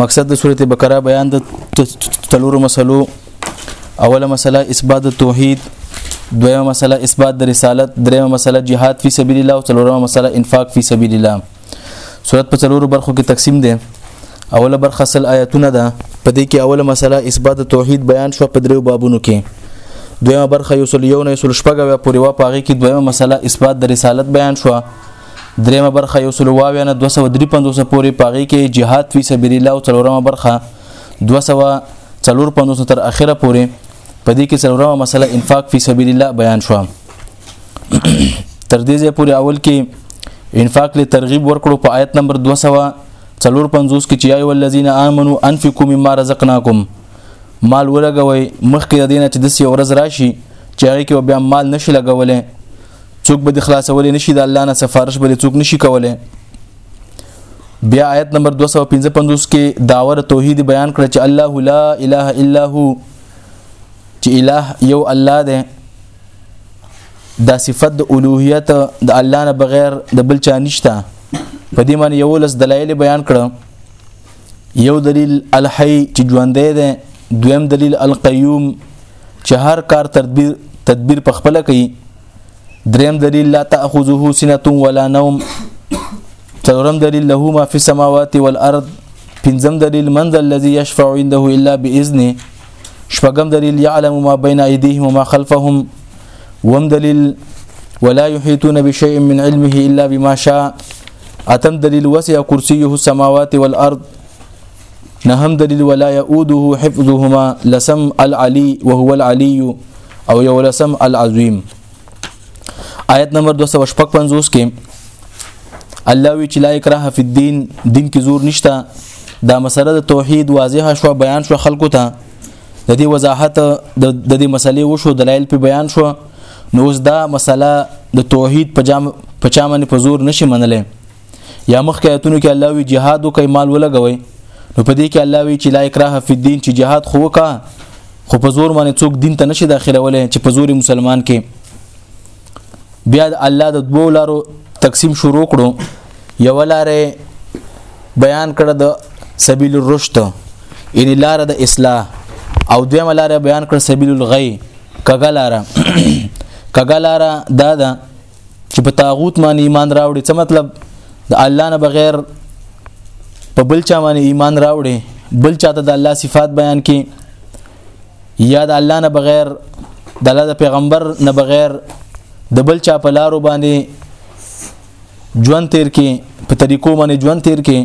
مقصد د سورته بقره بیان د تلورو مسلو اوله مسله اثبات توحید دویمه مسله اثبات د رسالت دریمه مسله جهاد فی سبیل الله او څلورمه مسله انفاق فی سبیل الله سورته په څلورو برخو کې تقسیم ده اوله برخه سل آیاتونه ده په دې کې اوله مسله اثبات توحید بیان شو په دریو بابونو کې دویمه برخه یو سل یو نه یو سل شپږه پورې وا پاغي کې دویمه مسله اثبات د رسالت بیان شو دریمه برخه یو سل واویا نه 253 پورې پاغي کې جهاد فی سبیل الله او څلورمه برخه 254 تر اخره پورې په دې کې څلورمه مسله انفاق فی سبیل الله بیان شو تر دې ځې پورې اول کې انفاق له ترغیب ورکړو په آیت نمبر 254 کې چې ایو الذین آمنو انفقوا مما رزقناکم مال ولګوي مخکې د دینه چې د سی ورځ راشي چې هغه کې بیا مال نشي لګولې څوک به د خلاصولې نشي د الله نه سفارش به څوک نشي کولای بیا آیت نمبر 255 کې داور توحید بیان کړ چې الله لا اله الا هو چې اله یو الله دی دا صفت د اولوهیت د الله نه بغیر د بل چا نشته په دې معنی یو لس دلایل بیان کړم یو دلیل الحی چې ژوندې ده دویم دلیل القیوم چې هر کار تدبیر تدبیر په خپل کوي دریم دلیل لا تاخذه سنه ولا نوم څلورم دلیل له ما فی السماوات والارض پنځم دلیل من ذا الذي يشفع عنده الا باذنه شپږم دلیل يعلم ما بين ايديهم وما خلفهم وم دلیل ولا يحيطون بشيء من علمه الا بما شاء اتم دلیل وسع کرسيه السماوات والارض نهم دلیل ولا يؤوده حفظهما لسم العلي وهو العلي او یو لسم العظیم آیت نمبر 255 کې الله وی چې لا اکراه فی الدین دین کې زور نشته دا مسله د توحید واضحه شو بیان شو خلکو ته د دې وضاحت د دې مسلې وشو دلایل په بیان شو نو اوس دا مسله د توحید په جام په چا باندې په زور نشي منلې یا مخکې آیتونو کې الله وی جهاد او کمال ولګوي نو په دې کې الله وی چې لا اکراه فی الدین چې جهاد خو کا خو په زور باندې څوک دین ته نشي داخلولې چې په زور مسلمان کې بیا د الله د دوو لارو تقسیم شروع کړو یو لاره بیان کړه د سبیل الرشد ان لاره د اصلاح او دویمه لاره بیان کړه سبیل الغی کګه لاره کګه لاره دا ده چې په تاغوت باندې ایمان راوړي څه مطلب د الله نه بغیر په بل چا باندې ایمان راوړي بل چا ته د الله صفات بیان کړي یا د الله نه بغیر د الله د پیغمبر نه بغیر د بل چا په لارو باندې ژوند تیر کې په طریقو باندې ژوند تیر کې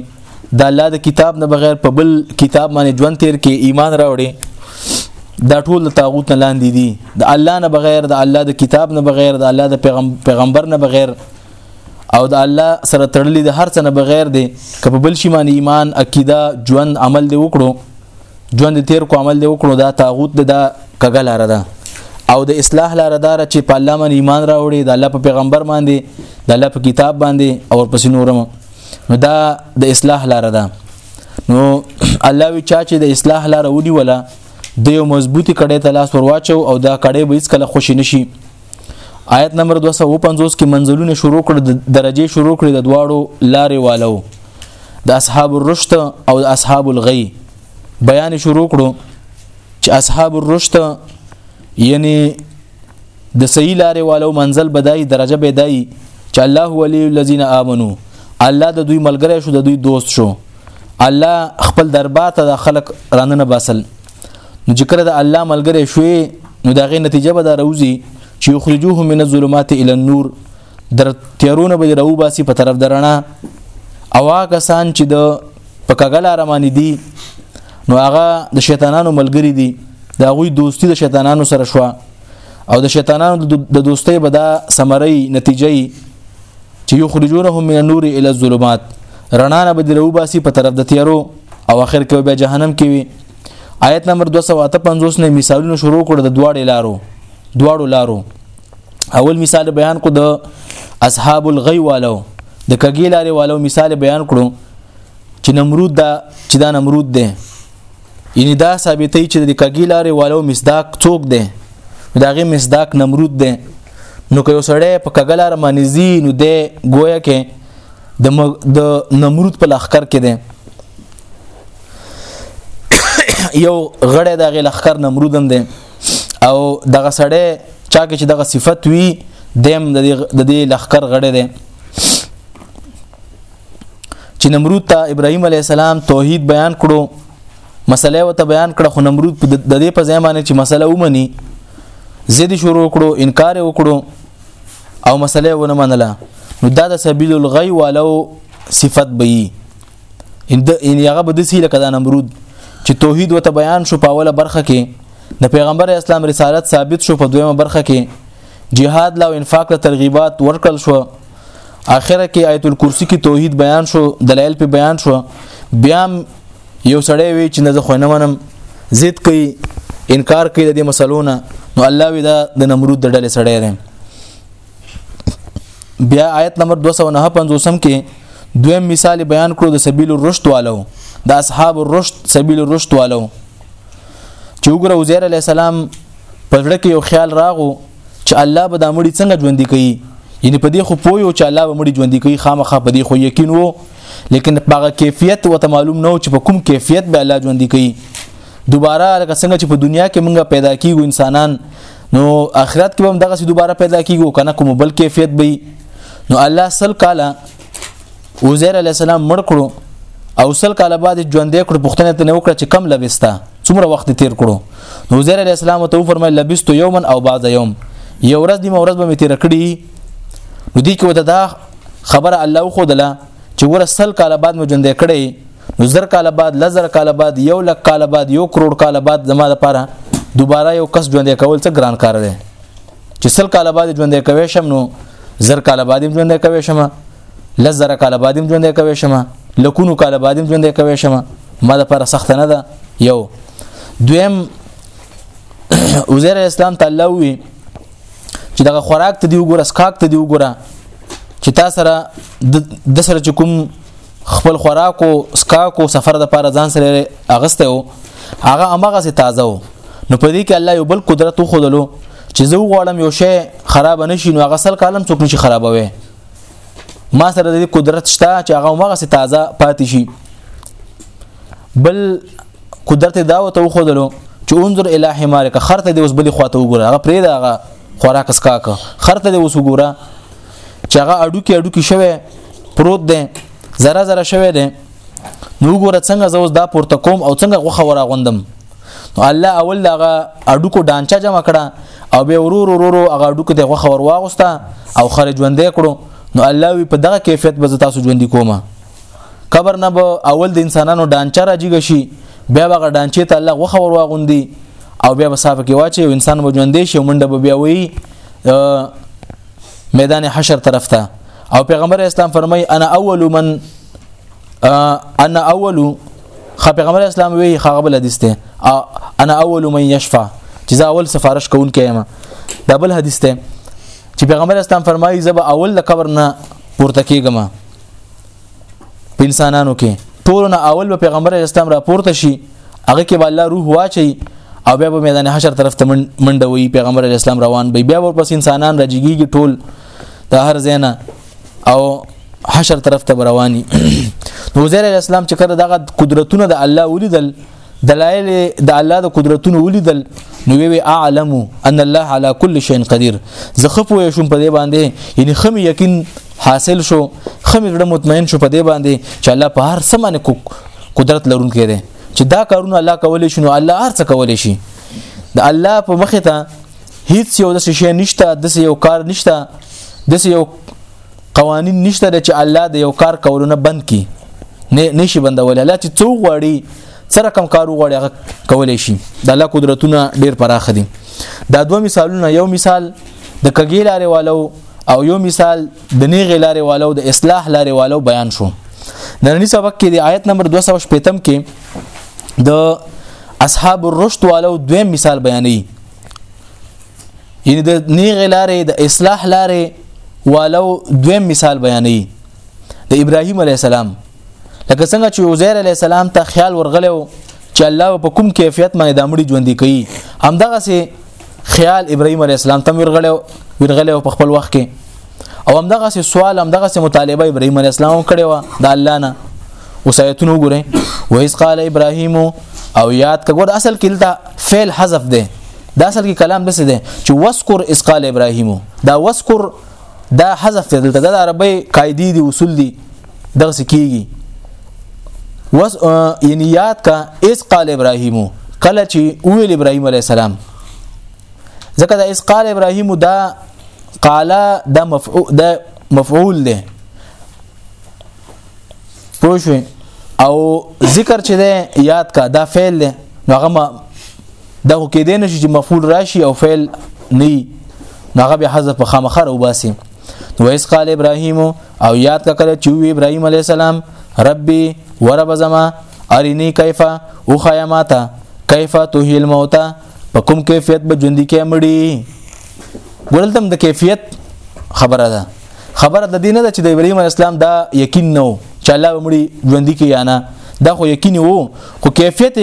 د الله د کتاب نه بغیر په بل کتاب باندې ژوند تیر کې ایمان راوړي دا ټول طاغوت نه لاندې دي د الله نه بغیر د الله د کتاب نه بغیر د الله د پیغمبر نه بغیر او د الله سره تړلې د هر څه نه بغیر دی که په بل شي باندې ایمان عقیده ژوند عمل دی وکړو ژوند تیر کو عمل دی وکړو دا طاغوت د دا کګه لار ده او د اصلاح لار دار چې په الله باندې ایمان راوړي د الله په پیغمبر باندې د الله په کتاب باندې او پس نورم نو دا د اصلاح لار ده نو الله وی چا چې د اصلاح لار ودی ولا د یو مضبوطی کړه ته لاس ورواچو او دا کړه به هیڅ کله خوشی نشي آیت نمبر 250 کې منزلونه شروع کړ د درجه شروع کړې د دواړو لارې والو د اصحاب الرشد او د اصحاب الغی بیان شروع کړو چې اصحاب الرشد یعنی د صحیح لارې والو منزل بدای درجه بدای چې الله ولی الذین آمنو الله د دوی ملګری شو د دوی دوست شو الله خپل دربار ته د خلق راننه باسل نو چې کله د الله ملګری شوي نو دا غي نتیجه به دا راوځي چې یخرجوه من الظلمات الى النور در تیرونه به راو باسي په طرف درنه او هغه کسان چې د په کګل ارمانی دي نو هغه د شیطانانو ملګری دي دا غوي دوستی د شیطانانو سره شو او د شیطانانو د دوستۍ به دا سمري نتیجه چې یخرجونهم من النور الى الظلمات رڼا نه بدلو باسي په طرف د تیارو او اخر کې به جهنم کې وي آیت نمبر 258 نه مثالونه شروع کړ د دواړو لارو دواړو لارو اول مثال بیان کو د اصحاب الغی والو د کګی لارې والو مثال بیان کړو چې نمرود دا چې دا نمرود دی یعنی دا ثابتې چې د کګی لارې والو مصداق څوک دی داغه مصداق نمرود دی نو که یو سړی په کګلار باندې زی نو دی گویا کې د د نمرود په لخر کې دی یو غړی د غل اخر نمرودم دی او دغه سړی چا کې چې دغه صفت وي دیم د دې لخر غړی دی چې نمرود ته ابراهيم عليه السلام توحید بیان کړو مسله وته بیان کړه خو نمرود د دې په ځای باندې چې مسله ومني زید شروع کړو انکار وکړو او مسله ونه منله نو دا د سبیل الغی والو صفت به اند ان هغه به دسی لکه د نمرود چې توحید وته بیان شو په اوله برخه کې د پیغمبر اسلام رسالت ثابت شو په دویمه برخه کې جهاد لا او انفاق له ترغیبات ورکړل شو اخره کې آیت الکرسی کې توحید بیان شو دلایل په بیان شو بیا یو سړی وی چې نه خو نه منم ضد کوي انکار کوي د دې مسلو نه نو الله وی دا د نمرود د ډلې سړی دی بیا آیت نمبر 259 کې دویم مثال بیان کړو د سبیل الرشد والو د اصحاب الرشد سبیل الرشد والو چې وګوره عزیر علی السلام په ځړه کې یو خیال راغو چې الله به د امړي څنګه ژوند کوي یعنی په دې خو پویو چې الله به مړي ژوند کوي خامخا په دې خو یقین وو لیکن هغه کیفیت وته معلوم نه و چې په کوم کیفیت به الله ژوند کوي دوباره لکه څنګه چې په دنیا کې موږ پیدا کیږو انسانان نو اخرت کې هم دغه سي دوباره پیدا کیږي کنه کوم بل کیفیت به نو الله سل کاله عزیر علی السلام مړ کړو او سل کاله بعد ژوند کړ پښتنه ته وکړه چې کم لبستا څومره وخت تیر کړو نو عزیر علی السلام ته فرمایل لبست یوما او بعد یوم یو ورځ دی مورز به تیر کړی نو دی کې وته دا خبره الله خو دله چې ګوره سل کاله بعد مې ژوندې کړی نو زر کاله بعد لزر کاله بعد یو لک کاله بعد یو کروڑ کاله بعد زما لپاره دوباره یو کس ژوندې کول څه ګران کار دی چې سل کاله بعد ژوندې کوي شم نو زر کاله بعد ژوندې کوي شم لزر کاله بعد ژوندې کوي شم لکونو کاله بعد ژوندې کوي شم ما لپاره سخت نه ده یو دویم عزیر اسلام تعالی وی چې دغه خوراک ته دی وګوره سکاک ته دی وګوره چې تا سره د سره چې کوم خپل خوراک او سکاک او سفر د پاره ځان سره اغسته وو هغه امغه سي تازه وو نو په دې کې الله یو بل قدرت خو دلو چې زه غواړم یو شی خراب نشي نو هغه سل کالم څوک نشي خرابوي ما سره د قدرت شته چې هغه مغه سي تازه پاتې شي بل قدرت دا وته وخدلو چې انظر الی حمارک خرته دی اوس بلی خواته وګوره هغه پرې دا هغه خوراک اسکا کا خرته دی اوس وګوره چې هغه اډو کې اډو کې شوی پروت دی زره زره شوی دی نو وګوره څنګه زوس دا پورته کوم او څنګه غوخه ورا غوندم نو الله اول دغه اډو کو ډانچا جمع کړه او به ورور ورور هغه اډو کې غوخه ور واغسته او خرج وندې کړو نو الله وی په دغه کیفیت به تاسو ژوند کومه قبر نه به اول د انسانانو ډانچه راجیګ شي بیا به ډانچه ته الله غوخه ور واغوندي او بیا به صاحب کې واچي او انسان به ژوندې شي منډه به بیا وي میدان حشر طرف ته او پیغمبر اسلام فرمای انا اول من انا اول خ پیغمبر اسلام وی خغبل حدیث ته انا اول من یشفع چې زه اول سفارش کوون کیم دا بل حدیث ته چې پیغمبر اسلام فرمایي زب اول د قبر نه پورته کیږم په انسانانو کې ټول نه اول به پیغمبر اسلام راپورته شي هغه کې به الله روح واچي او بیا به میدان حشر طرف ته منډه وي پیغمبر اسلام روان به بیا ورپس انسانان راجګيږي ټول د هر زینا او حشر طرف ته رواني نو زیر اسلام چې کړه دغه قدرتونه د الله ولیدل دلایل د الله د قدرتونو ولیدل نو وی اعلم ان الله على كل شيء قدير زه خپو شوم په دې باندې یعنی خم یقین حاصل شو خم زړه مطمئن شو په دې باندې چې الله په هر څه باندې قدرت لرونکی دی چې دا کارونه الله کولای شي نو الله هر څه کولای شي د الله په مخ ته هیڅ یو د شي نشته د یو کار نشته د یو قوانین نشته چې الله د یو کار کولو نه بند کی نه نشي بندول الله چې څو غواړي سره کم کار وغواړي هغه کولای شي د الله قدرتونه ډیر پراخ دي دا دوه مثالونه یو مثال د کګی لارې والو او یو مثال د نیغې لارې والو د اصلاح لارې والو بیان شو نننی سبق کې د آیت نمبر 215 کې د اصحاب الرشد والو دویم مثال بیانوي یعنی د نیغ لارې د اصلاح لارې والو دویم مثال بیانې د ابراهیم علی السلام لکه څنګه چې عزیر علی السلام ته خیال ورغلو چې الله په کوم کیفیت باندې د امړي ژوند کوي همدغه سي خیال ابراهيم عليه السلام تم ورغلو ورغلو په خپل وخت کې او همدغه سي سوال همدغه سي مطالبه ابراهيم عليه السلام کړي و د الله نه وسایتونه وګوره و اس قال ابراهيم او یاد کګور اصل کې دا فعل حذف ده دا اصل کې کلام دسه ده چې واسکر اس قال ابراهيم دا واسکر دا حذف ده دلته د عربی قاعده دي اصول دي دغه سکیږي وس یعنی یاد کا اس قال ابراهيم کله چې ویل ابراهيم عليه السلام ځکه دا اس قال ابراهيم دا قال دا مفعول دا مفعول دی پوه شئ او ذکر چې ده یاد کا دا فعل ده هغه ما دا خو کې دین شي چې مفعول راشي او فعل نه هغه به حذف په خامخره وباسي نو اس قال ابراهيم او یاد کا کله چې وی ابراهيم عليه السلام ربي ورب زما اريني کیفه او خیماته کیفه تهیل موتا په کوم کیفیت به ژوند کې مړي ګورل تم د کیفیت خبره ده خبره د دینه ده چې د ابراهیم اسلام دا یقین نو چې الله مړي ژوند کې یا نه دا خو یقین وو خو کیفیت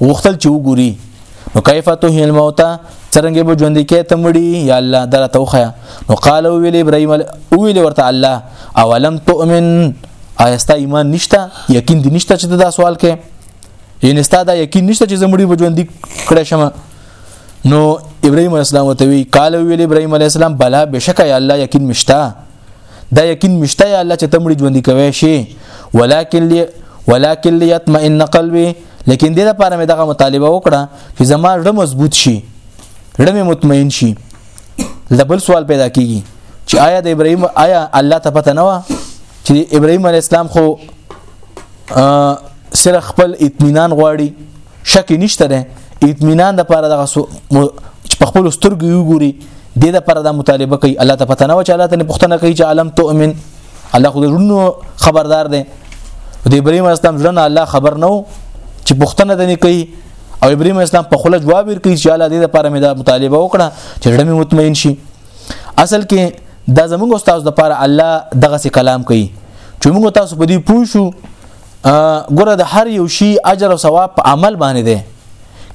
غختل چې وګوري نو کیف تو هل موت څنګه به ژوند کې تمړي یا الله دره توخه نو قال ویل ابراهيم ویل ورته الله اولم تؤمن آیستا ایمان نشته یقین دي نشته چې دا سوال کې یعنی ستا دا یقین نشته چې زمړي بجوندې کړه شمه نو ابراهيم عليه السلام ته وی قال ویل ابراهيم عليه السلام بلا بشک یا الله یقین مشتا دا یقین مشتا یا الله چې تمړي ژوند کوي شي ولکن لي ولکن ليطمئن قلبي لیکن دې لپاره مې دغه مطالبه وکړه چې زما ډه مضبوط شي ډه مې مطمئن شي لبل سوال پیدا کیږي چې آیا د ابراهيم آیا الله ته پته نه و چې ابراهيم عليه السلام خو سره خپل اطمینان غواړي شک نشته ده اطمینان د پاره دغه په خپل سترګو وګوري د د پاره د مطالبه کوي الله ته پته نه و چې الله ته پښتنه کوي چې عالم تؤمن الله خو درونو خبردار دی د ابراهيم اسلام ځنه الله خبر نو چې پښتنه دني کوي او ابراهيم اسلام په خله جواب ورکړي چې الله دې لپاره مې دا مطالبه وکړه چې ډمه مطمئن شي اصل کې دا زمونږ استاد د پاره الله دغه سي کلام کوي چې موږ تاسو په دې پوه شو ګوره د هر یو شی اجر او ثواب په عمل باندې دی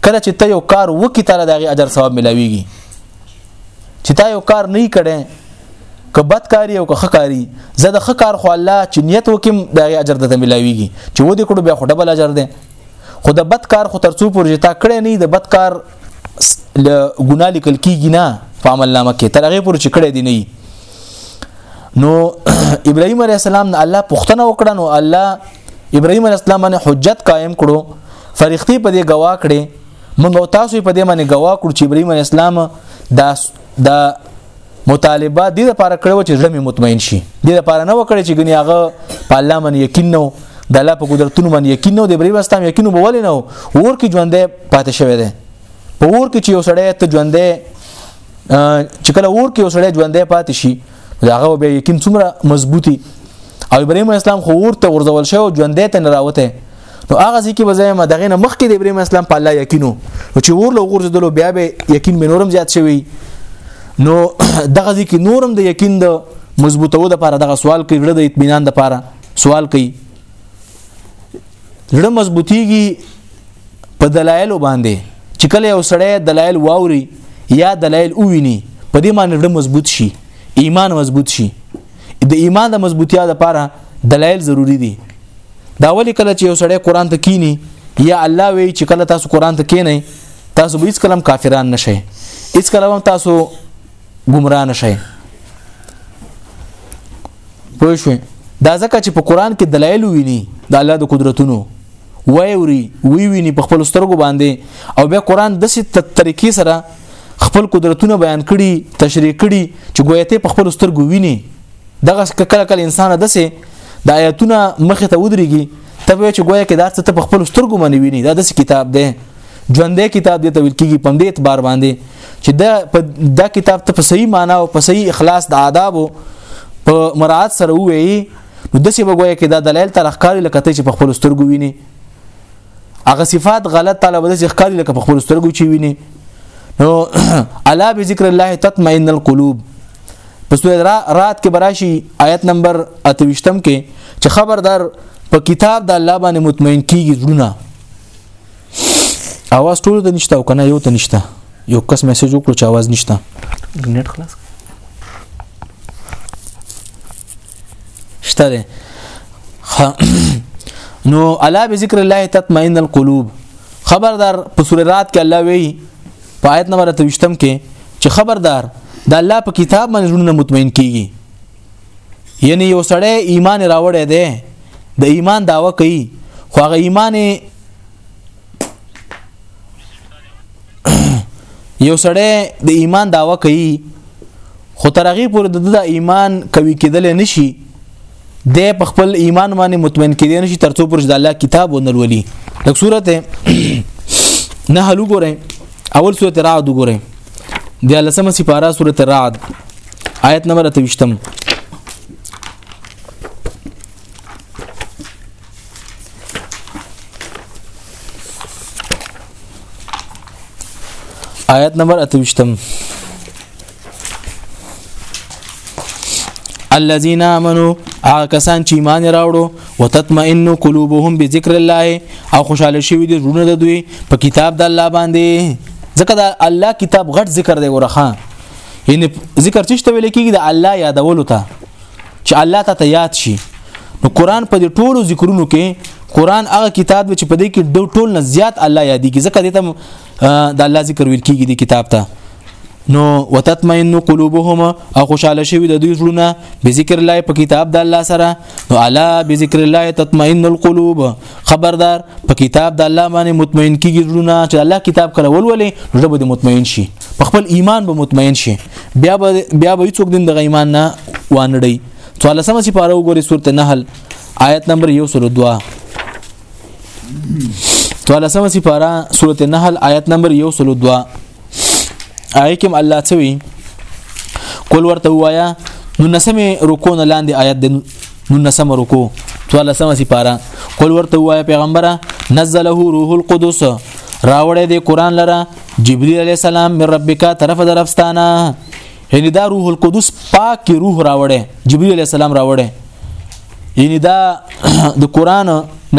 کله چې ته یو کار وکې تعالی دغه اجر ثواب ملاويږي چې تا یو کار نه کړي که بد کاری او که ښه کاری زه د ښه کار خو الله چې نیت وکم دغه اجر د ملاويږي چې و دې کړو بیا خو ډبل اجر دی خو د بد کار خو ترڅو پورې تا کړې نه د بد کار له ګناه لیکل کیږي نه په عمل نامه کې تر هغه پورې چې کړی دی نه نو ابراهيم عليه السلام نه الله پښتنه وکړه نو الله ابراهيم عليه السلام باندې حجت قائم کړو فرښتې په دې گوا کړې موږ تاسو په دې باندې گوا کړو چې ابراهيم عليه السلام دا دا مطالبه د لپاره کړو چې زړه مې مطمئن شي د لپاره نه وکړي چې ګنې هغه په الله من یقین نو د الله په قدرتونو من یقین نو د بری واستام یقین به ولې نه ور کې ژوندې پاتې شوی دی په ور کې چې یو سړی ته ژوندې چې کله ور کې یو سړی ژوندې پاتې شي دا هغه به یقین څومره مضبوطی او ابراهيم اسلام خو ورته ورزول شو ژوندې ته نه راوته نو هغه ځکه به زه ما دغه نه مخکې د ابراهيم اسلام په الله یقینو نو چې ور له غورځدلو بیا به یقین به نورم زیات شوی نو دغه ځکه نورم د یقین د مضبوطو د پاره دغه سوال کوي د اطمینان د پاره سوال کوي زړه مضبوطیږي په دلایل باندې چې کله یو سړی دلایل واوري یا دلایل وویني په دې باندې زړه مضبوط شي ایمان مضبوط شي د ایمان د مضبوطیا لپاره دلایل ضروری دي دا ولی کله چې یو سړی قران ته کینی یا الله وی چې کله تاسو قران ته کینئ تاسو به هیڅ کلم کافران نشئ هیڅ کلم تاسو گمراه نشئ پوه شئ دا ځکه چې په قران کې دلایل ویني د الله د قدرتونو وای وری وی ویني په خپل سترګو باندې او بیا قران د ست طریقې سره خپل قدرتونه بیان کړي تشریح کړي چې ګویا ته په خپل سترګو ویني دغه کله کله انسان دسه د آیتونه مخ ته ودرېږي ته وای چې ګویا کې دا څه ته په خپل سترګو باندې ویني دا داسې کتاب دی ژوندې کتاب دی ته ویل کېږي په دې اعتبار باندې چې دا په دا کتاب ته په صحیح معنا او په صحیح اخلاص د آداب او په مراعات سره وایي نو داسې بګویا کې دا دلایل تر ښکاری لکه ته چې په خپل سترګو ویني هغه صفات غلط طالب د ښکاری لکه په خپل سترګو چې ویني نو الا بذکر الله تطمئن القلوب په سورې را رات کې براشي آیت نمبر 28 کې چې خبردار په کتاب د الله باندې مطمئن کیږي زړونه اواز ټول ته نشته او کنه یو ته نشته یو کس میسج وکړو چې اواز نشته نیټ خلاص شته نو الا بذکر الله تطمئن القلوب خبردار په سورې رات کې الله وی په آیت نمبر 23 کې چې خبردار د الله په کتاب باندې زړونه مطمئن کیږي یعنی یو سړی ایمان راوړی دی د ایمان داوا کوي خو هغه ایمان یو سړی د ایمان داوا کوي خو ترغیب پر د ایمان کوي کېدل نشي د په خپل ایمان باندې مطمئن کېدین شي ترڅو پر د الله کتاب ونرولي د سورته نه هلو ګورئ اول سورته رعد ګورئ د لسمه سپاره سورته رعد آیت نمبر 28 آیت نمبر 28 الذين امنوا هغه کسان چې ایمان راوړو وتطمئن قلوبهم بذكر الله او خوشاله شوي دي ژوند د دوی په کتاب د الله باندې ځکه د الله کتاب غټ ذکر دی ورخه یعنی ذکر چې ته ویل کېږي د الله یادولو ته چې الله ته یاد شي نو قران په دې ټولو ذکرونو کې قران هغه کتاب چې په دې کې د ټول نه زیات الله یادېږي ځکه دې ته د الله ذکر ویل کیږي د کتاب ته نو وتطمئن قلوبهم او خوشاله شوی د دوی زړونه به ذکر الله په کتاب د الله سره نو الا به ذکر الله تطمئن القلوب خبردار په کتاب د الله باندې مطمئن کیږي زړونه چې الله کتاب کړه ولولې زړه به مطمئن شي په خپل ایمان به مطمئن شي بیا به بیا به هیڅوک دین د ایمان نه وانړي څوالسمه چې پاره وګوري سورته نحل آیت نمبر 102 تولسمه سپاره سورته نحل آیت نمبر 102 آیکم الله چوي قل ورته وایا نو نسمه رکو نه لاندې آیت د نو نسمه رکو تولسمه سپاره قل ورته وایا پیغمبره نزله روح القدس راوړې د قران لره جبريل عليه السلام من ربک طرف درفستانه یعنی دا روح القدس پاک روح راوړي جبرئیل علی السلام راوړي یعنی دا د قران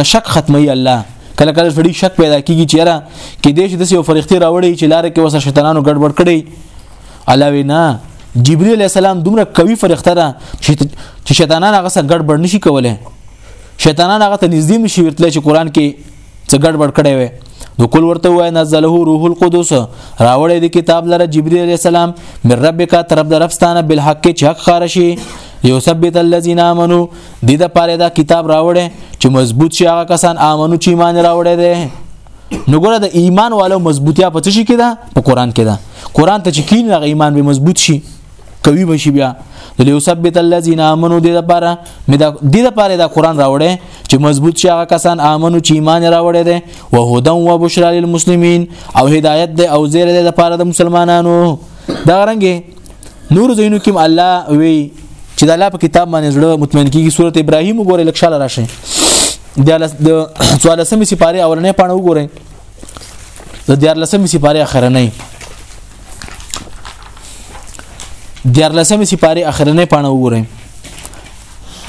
نشک ختمي الله کله کله فړي شک پیدا کیږي چې را کې دیش د یو فرښتې راوړي چې لار کې وسه شیطانانو ګډوډ کړي علاوه نه جبرئیل علی السلام دومره قوي فرښتہ ده چې شیطانان هغه سره ګډوډ نشي کوله شیطانان هغه ته نږدې نشي ورتل چې قران کې څه ګډوډ کړي وي نو کول ورته وای نزله روح القدس راوړې د کتاب لره جبرئیل علی السلام من ربک طرف درفستانه بالحق چې حق خارشي یثبت الذين امنوا د دې لپاره دا کتاب راوړې چې مضبوط شي هغه کسان امنو چې ایمان راوړې دي نو ګره د ایمان والو مضبوطیا په څه شي کې ده په قران کې ده قران ته چې کین هغه ایمان به مضبوط شي کوي بشي بیا ليثبت الذين امنوا د لپاره مې د دې لپاره د قران راوړې چې مضبوط شي هغه کسان امنو چې ایمان راوړې دي او هدن او بشرا للمسلمین او هدایت ده او زیر ده لپاره د مسلمانانو دا رنګه نور زینو کې الله وی چې د الله په کتاب باندې زړه مطمئن کیږي سورته ابراهیم وګوره لکشاله راشي د 14 سپاره اولنې پاڼه وګوره د 14 سپاره اخرنۍ دیارلسمه سپاره اخرنه پانه وګورئ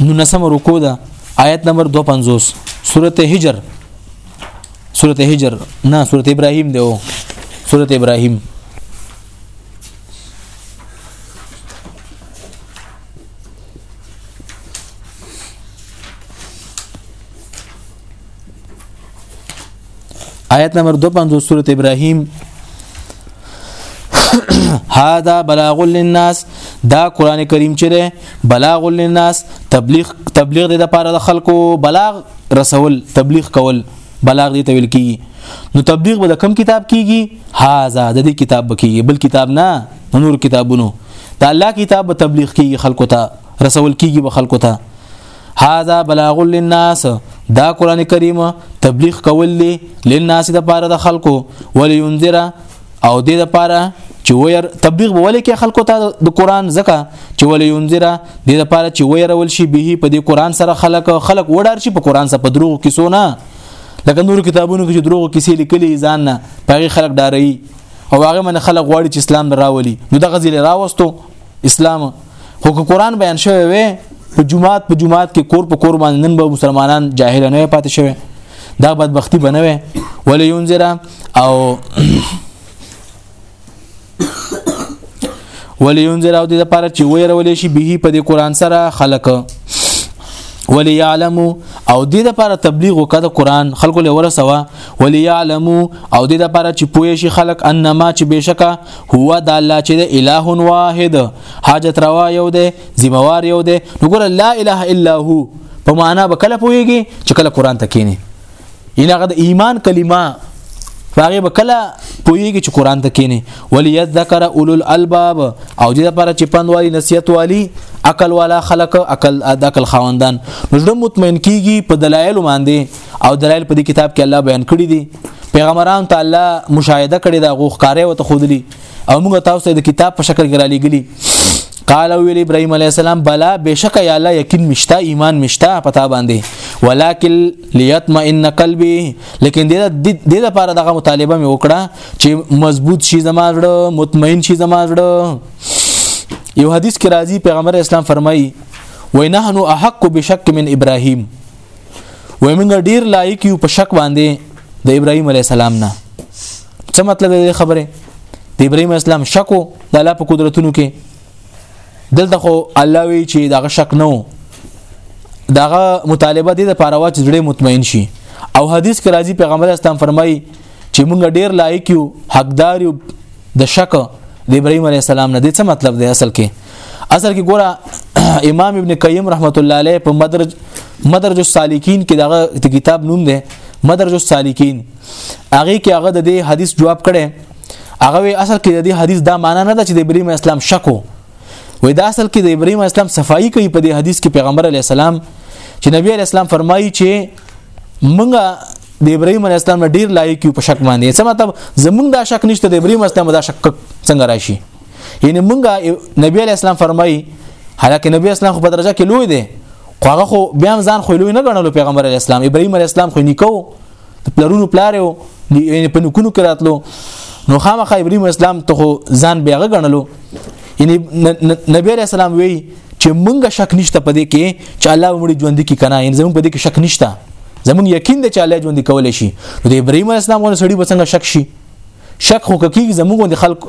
نو نسمه رکو ده آیت نمبر 250 سورته هجر سورته هجر نه سورته ابراهیم ده او سورته ابراهیم آیت نمبر 250 سوره ابراهیم هاذا بلاغ للناس دا قران کریم چې ده بلاغ للناس تبلیغ تبلیغ د لپاره د خلکو بلاغ رسول تبلیغ کول بلاغ دی تویل کی نو تبلیغ به د کم کتاب کیږي هاذا د دې کتاب بکیږي بل کتاب نه نور کتابونو دا الله کتاب به تبلیغ کیږي خلکو ته رسول کیږي به خلکو ته هاذا بلاغ للناس دا قران کریم تبلیغ کول دي للناس د پاره د خلکو ولینذر او د لپاره چې وير تبلیغ به ولې کې خلکو ته د قران زکه چې ولې ينذره د لپاره چې ويرول شي به په دې قران سره خلک خلک وډار شي په قران سره په دروغ کې سونه لکه نور کتابونو کې چې دروغ کې سې لیکلي ځان نه پغې خلک ډاري او هغه من خلک غواړي چې اسلام راولي نو دغه ځله راوستو اسلام خو که قران بیان شوی وي په جمعات په جمعات کې کور په کور باندې نن به مسلمانان جاهل نه پاتې شوی دا بدبختی بنوي ولې ينذر او ولې ينذر او د لپاره چې ويرولې شي به په دې قران سره خلق ولی یعلمو او د دې لپاره تبلیغ وکړه قرآن خلکو له ورسوا ولی یعلمو او د دې لپاره چې پوه شي خلک انما چې بشکا هو د الله چې د اله واحد حاجت روا یو دی ذمہوار یو دی نو ګور لا اله الا هو په معنا به کله پويږي چې کله قران ته کینی الهغه د ایمان کلمه هغه به کله پويږي چې قران ته کینی وليذكر اولو الالباب او دې لپاره چې پند والی نصیحت والی عقل والا خلق عقل د عقل خوندان نو مطمئن کیږي په دلایل باندې او دلایل په دې کتاب کې الله بیان کړی دي پیغمبران ته الله مشاهده کړی دا غوښکارې وته خودلی او موږ تاسو ته د کتاب په شکل کې را لېګلی قال ویل ابراهيم عليه السلام بلا بشک یا الله یقین مشتا ایمان مشتا پتا باندې ولکن ليطمئن قلبي لیکن د دې لپاره دغه مطالبه مې وکړه چې مضبوط شي زما زړه مطمئن شي زما زړه یو حدیث کې راځي پیغمبر اسلام فرمایي وینحنو احق بشک من ابراهيم وای موږ ډیر لایق یو په شک باندې د ابراهیم علی السلام نه څه مطلب دی خبره د ابراهیم اسلام شکو د الله په قدرتونو کې دلته خو الله وی چې دا شک نه داغه مطالبه دي د پاروات زړه مطمئن شي او حدیث کې راځي پیغمبر اسلام فرمایي چې موږ ډیر لایق یو حقدار یو د شک د ابراهيم عليه السلام نه د څه مطلب دی اصل کې اصل کې ګوره امام ابن قیم رحمت الله علیه په مدرج مدرج السالکین کې دغه کتاب نوم دی مدرج السالکین هغه کې هغه د دې حدیث جواب کړي هغه اصل کې د دې حدیث دا معنی نه ده چې د ابراهیم اسلام شکو وې دا اصل کې د ابراهیم اسلام صفائی کوي په دې حدیث کې پیغمبر علی السلام چې نبی علی السلام فرمایي چې مونږه د ابراهيم عليه السلام ډیر لایق یو په شک باندې څه مطلب زمونږ دا شک نشته د ابراهيم عليه السلام دا شک څنګه راشي یعنی مونږه نبی عليه السلام فرمایي حالکه نبی اسلام خو په درجه کې لوی دی خو هغه خو بیا هم ځان خو لوی نه ګڼلو پیغمبر علی اسلام ابراهیم علی اسلام خو نیکو پلرونو پلاریو یعنی په نکونو کې راتلو نو خامخا ابراهیم اسلام ته خو ځان بیاغه ګڼلو یعنی نبی علی اسلام وی چې مونږه شک نشته په دې کې چې الله موږ ژوند کې کنه یعنی زمونږ په دې کې شک نشته زمونږ یقین دی چې الله ژوند کول شي نو د ابراهیم علیه السلام ونه سړي بسنګ شک شي شک خو کوي زمونږ د خلق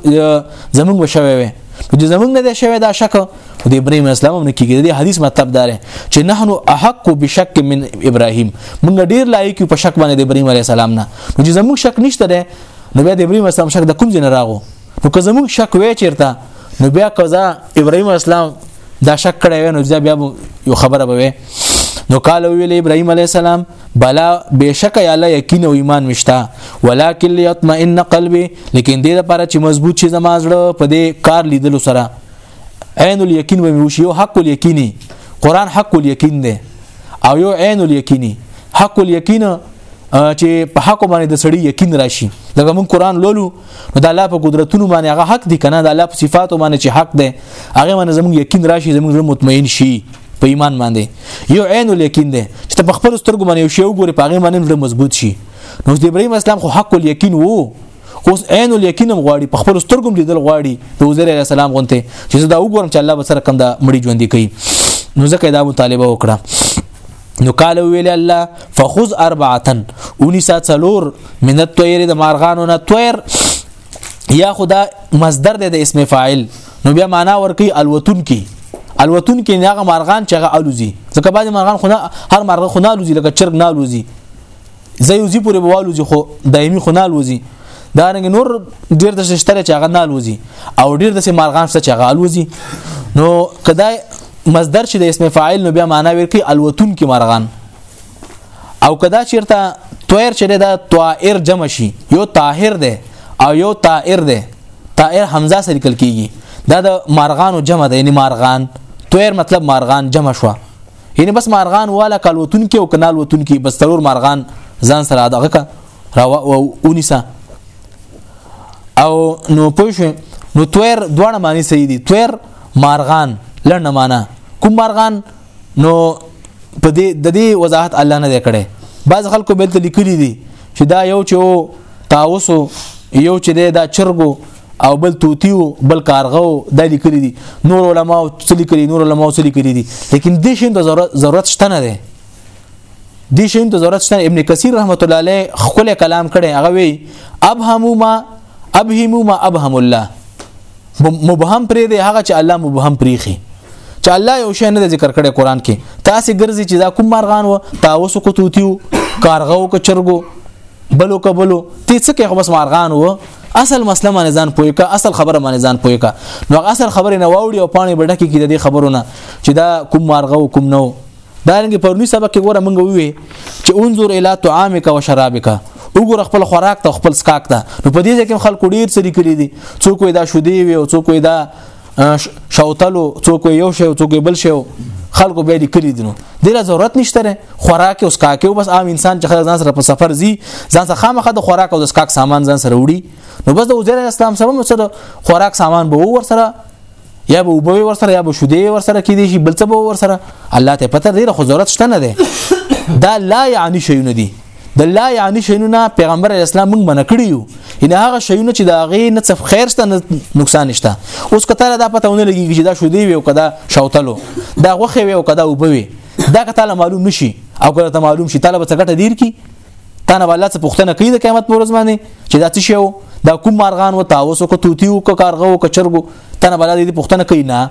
زمونږ وشوي وي نو د زمونږ نه دی شوی دا شک د ابراهیم اسلام نه کیږي د حدیث مطلب دا دی چې نحنو احق بشک من ابراهیم مونږ ډیر لایق په شک باندې د ابراهیم علی السلام نه نو چې زمونږ شک نشته دی نو بیا د ابراهیم اسلام شک د کوم ځای نه راغو نو که زموږ شک وې چیرته نو بیا قضا ابراهيم اسلام دا شک کړی وې نو بیا یو خبره به وې نو قال ویل ابراهيم عليه السلام بلا بشک یا الله یقین او ایمان مشتا ولکن ليطمئن قلبي لیکن دې لپاره چې مضبوط شي زما زړه په دې کار لیدلو سره عین الیقین به وشي او حق الیقینی قران حق الیقین دی او یو عین الیقینی حق الیقین چې په حق باندې د سړی یقین راشي لکه مون قران لولو نو د الله په قدرتونو باندې هغه حق دي کنه د الله په صفاتو باندې چې حق دی هغه باندې زموږ یقین راشي زموږ مطمئن شي په ایمان باندې یو عین الیقین دی چې په خپل سترګو باندې یو شی وګوري په هغه باندې زړه مضبوط شي نو د ابراهیم اسلام خو حق الیقین وو اوس عین الیقین هم غواړي په خپل سترګو لیدل غواړي د وزیر علی السلام غونته چې دا وګورم چې الله به سره کوم دا مړي ژوند کوي نو ځکه دا مطالبه وکړه نو قال ویل الله فخذ اربعه ونسا څلور من الطير د مارغانو نه طير یا خدا مصدر د اسم فاعل نو بیا معنا ورکی الوتون کی الوتون کې هغه مارغان چې هغه الوزي ځکه بعضي مارغان خو نه هر مارغه خو نه الوزي لکه چرګ نه الوزي زه یو زی پورې بوالو زی خو دایمي خو نه لوزي دا رنګ نور ډیر د شتره چې هغه نه لوزي او ډیر د سي مارغان څه چې هغه الوزي نو کدا مصدر چې د اسم فاعل نو بیا معنا ورکي الوتون کې مارغان او کدا چیرته طائر چې دا طائر جمع شي یو طاهر ده او یو طائر ده طائر حمزه سره لیکل کیږي دا د مارغانو جمع ده یعنی مارغان طائر مطلب مارغان جمع شوه یعنی بس مارغان والا کالوتون کې او کنال وتون کې بس ترور مارغان ځان سره دغه کا را ونیسا او نو پوښ نو تویر دوه معنی صحیح دي تویر مارغان لړنه معنا کوم مارغان نو په دې د دې وضاحت الله نه کړي بعض خلکو بل ته لیکلي دي چې دا یو چې تاوسو یو چې دا چرګو او بل توتی وو بل کارغه وو د لیکلي دي نور علما او څه لیکلي نور علما او څه لیکلي دي لیکن د شین د ضرورت ضرورت شته نه دی د شین د ضرورت شته ابن کثیر رحمت الله علیه خپل کلام کړي هغه وی ابهمو ما ابهمو ما ابهم الله مبهم پرې دی هغه چې الله مبهم پرېخي چې الله یو شی نه ذکر کړي قران کې تاسو ګرځي چې دا کوم مارغان و تاسو کو توتیو کارغو کو چرګو بلو کبلو تی څه کې خو بس مارغان وو اصل مسله باندې ځان پوي کا اصل خبره باندې ځان پوي کا نو اصل خبره نه واوړي او پانی بډه کې د دې خبرونه چې دا کوم مارغه او کوم نو دا رنګ په نوې سبق کې ګوره مونږ وی چې انظر الی طعامک و شرابک وګوره خپل خوراک ته خپل سکاک ته نو په دې ځکه خلکو ډیر سری کړی دي څوک دا شودي وي او څوک دا شوتلو څوک یو شی څوک بل شی خلکو به دې کړی دینو دله ضرورت نشته خوراک او اسکاک او بس عام انسان چې خلک ځان سره په سفر زی ځان سره خامخه د خوراک او د اسکاک سامان ځان سره وړي نو بس د وزیر اسلام سره مسره خوراک سامان به ور سره یا به وبوي ور سره یا به شودي ور سره کې دي شي بل څه به ور سره الله ته پته دی خو ضرورت شته نه دی دا لا یعنی شي نه دی د لا یعنی شینونه پیغمبر اسلام موږ منع کړی یو ان هغه شینونه چې دا غي نه څه خیر شته نه نقصان شته اوس کته دا پته ونه لګي چې دا شو دی وی او کدا شوتلو دا غوخه وی او کدا وبوي دا کته معلوم نشي او کله ته معلوم شي طالب څه ګټه دیر کی تا نه ولا څه پښتنه کوي د قیامت پر ورځ باندې چې دا څه شی وو دا کوم مارغان و تاوس او کتوتی او کارغه او کچرګو تا نه ولا دې پښتنه کوي نه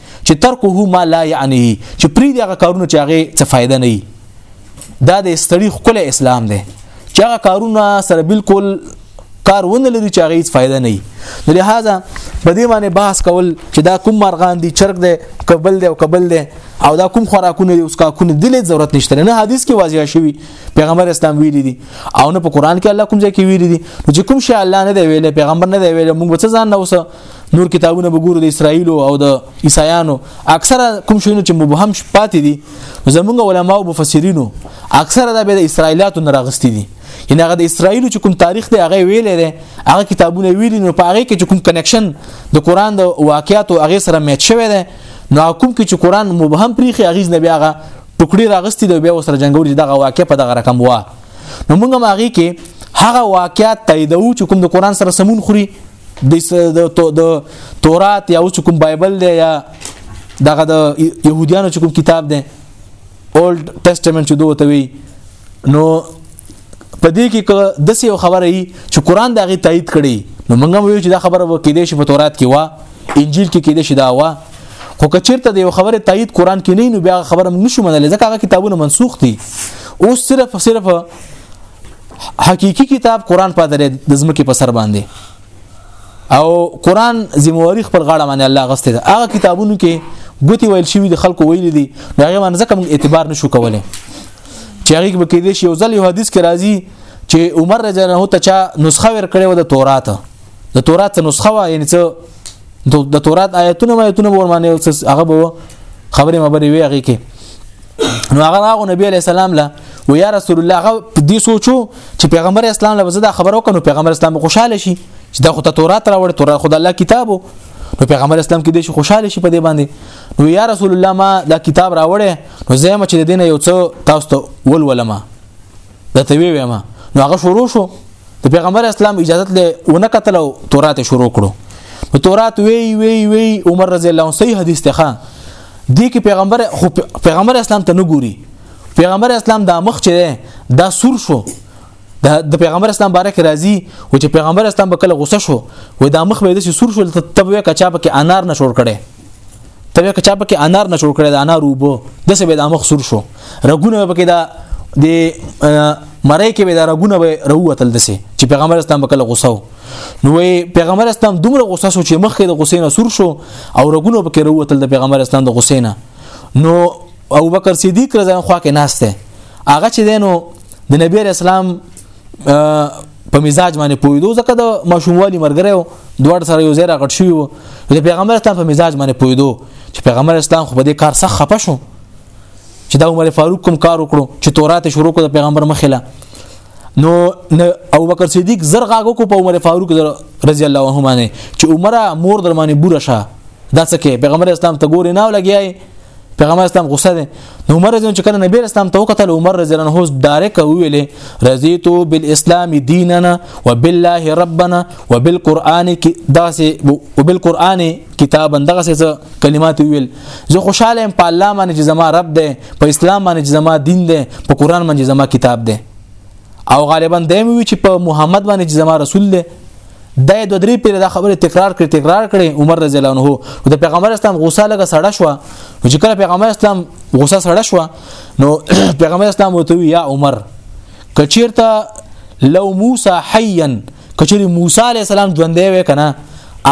چې ترکه ما لا یعنی چې پری دغه کارونه چې هغه څه فائدہ نه وي دا د استړي خپل اسلام دی چې هغه کارونه سره بالکل کار ونه لري چې هغه هیڅ فائدہ نه وي نو لہذا په دې باندې بحث کول چې دا کوم مرغان دي چرګ دی قبل دی او قبل دی او دا کوم خوراکونه دي اوس کا کونه دي ضرورت نشته نه حدیث کې واضح شوی پیغمبر اسلام ویلي دي او نه په قران کې الله کوم ځای کې ویلي دي چې کوم شی الله نه دی ویلي پیغمبر نه دی ویلي موږ څه ځان نه اوسه نور کتابونه به ګورو د اسرایل او د عیسایانو اکثره کوم شونه چې مبهم پاتې دي زمونږ علما او مفسرینو اکثره دا به د اسرایلاتو نه راغستې دي یعنی هغه د اسرایل چې کوم تاریخ دی هغه ویلې دی هغه کتابونه ویلي نو په هغه کې چې کوم کنیکشن د قران د واقعیاتو هغه سره میچ شوی دی نو کوم کې چې قران مبهم پریخي هغه نه بیا هغه ټوکړي راغستې دی بیا وسره جنگول دغه واقع په دغه رقم وا نو موږ هغه کې هغه واقعیات تاییدو چې کوم د قران سره سمون خوري د د تورات یا اوس کوم بایبل دی یا دغه د يهوديانو کوم کتاب دی اولډ ټیسټمنټ چې دوی ته وی نو په دې کې د سې خبره ای چې قران دغه تایید کړي نو موږ هم ویو چې دا خبره وکړي دې شي په تورات کې وا انجیل کې کې دې شي دا وا خو کچیرته د یو خبره تایید قران کې نه نو بیا خبره موږ نشو منل ځکه هغه کتابونه منسوخ دي اوس صرف صرف حقيقي کتاب قران پاتې دی د زمکه په سر باندې او قران ذمہواری خپل غاړه باندې الله غسته ده هغه کتابونو کې ګوتی ویل شوی د خلکو ویل دي هغه باندې ځکه موږ اعتبار نشو کولای چې هغه به کې دي یو ځل یو حدیث کې راځي چې عمر رضی الله عنه ته چا نسخه ور کړې و د تورات د تورات نسخه وا یعنی څه د تورات آیتونه آیتونه به ورمانه هغه به خبره مبرې وی هغه کې نو هغه راغو نبی علی السلام له و یا رسول الله هغه دې سوچو چې پیغمبر اسلام له زده خبرو کنو پیغمبر اسلام خوشاله شي چې دا خو ته تورات راوړ تورات خدای الله کتابو نو پیغمبر اسلام کې دې خوشاله شي په دې باندې نو یا رسول الله ما دا کتاب راوړې نو زه ما چې دینه یو څو تاسو ته ولولم د توی ویم نو هغه شروع شو د پیغمبر اسلام اجازه له ونه قتل او تورات شروع کړو نو تورات وی وی وی عمر رضی الله عنه صحیح حدیث ته خان دی کې پیغمبر خو پیغمبر اسلام ته نه ګوري پیغمبر اسلام دا مخ چې دا سور شو د پیغمبر اسلام باره کې راځي او چې پیغمبر اسلام به کله غوسه شو و دا مخ به د سور شو ته تبوي کچا به کې انار نشور کړي ته به چا پکې انار نه جوړ کړی دا انار وبو د څه به د مخ سور شو رګونه پکې دا د مړی کې به دا رګونه به روتل دسه چې پیغمبر اسلام وکړه غوسه نو پیغمبر اسلام دومره غوسه شو چې مخ کې د غوسې نه سور شو او رګونه پکې روتل د پیغمبر اسلام د غوسې نه نو ابو بکر صدیق رضی الله عنه خوا کې ناشته هغه چې دینو د نبی اسلام په مزاج باندې پویدو ځکه د ماشوموالي مرګره و دوړ سره یو زیره غټ شوی و د پیغمبر اسلام په مزاج باندې پویدو چې پیغمبر اسلام خو په دې کار سخت خپه شو چې دا عمر فاروق کوم کار وکړو چې تورات شروع کړ د پیغمبر مخله نو او بکر صدیق زر غاګو کو په عمر فاروق رضی الله عنه باندې چې عمره مور درمانه بوره شه دا څه کې پیغمبر اسلام ته ګوري نه لګیای پیغمبر اسلام غوسه ده نو عمر رضی الله عنه نبی اسلام ته وکتل عمر رضی الله عنه دارک ویلې رضیتو بالاسلام دیننا وبالله ربنا وبالقران داسې وبالقران کتابا دغه کلمات ویل زه خوشاله یم په الله باندې چې زما رب ده په اسلام باندې چې زما دین ده په قران باندې زما کتاب ده او غالبا دایم وی چې په محمد باندې چې زما رسول ده دا د درې پیره د خبره تکرار کړي تکرار کړي عمر رضی الله عنه د پیغمبر اسلام غوسه لګه سړه شو چې کله پیغمبر اسلام غوسه سړه شو نو پیغمبر اسلام وته یا عمر کچیرته لو موسی حیا کچری موسی علی السلام ژوند دی وکنه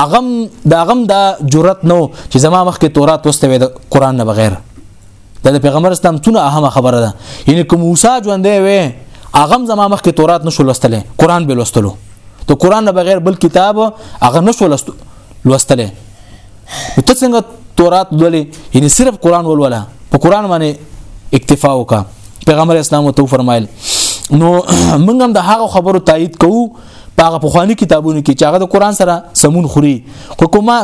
اغم دا غم دا جرأت نو چې زما مخ کې تورات وسته وي د قران نه بغیر دا د پیغمبر اسلام تونه اهمه خبره ده یعنی کوم موسی ژوندې وي اغم زما مخ کې تورات نشو لوستلې قران به لوستلو ته قران نه بغیر بل کتاب هغه نشو لوستلې ته څنګه تورات ولې یعنی صرف قران ولولا په قران باندې اکتفا وکا پیغمبر اسلام تو فرمایل نو موږ هم د هغه خبرو تایید کوو په هغه پخواني کتابونو کې چې هغه د قران سره سمون خوري خو کومه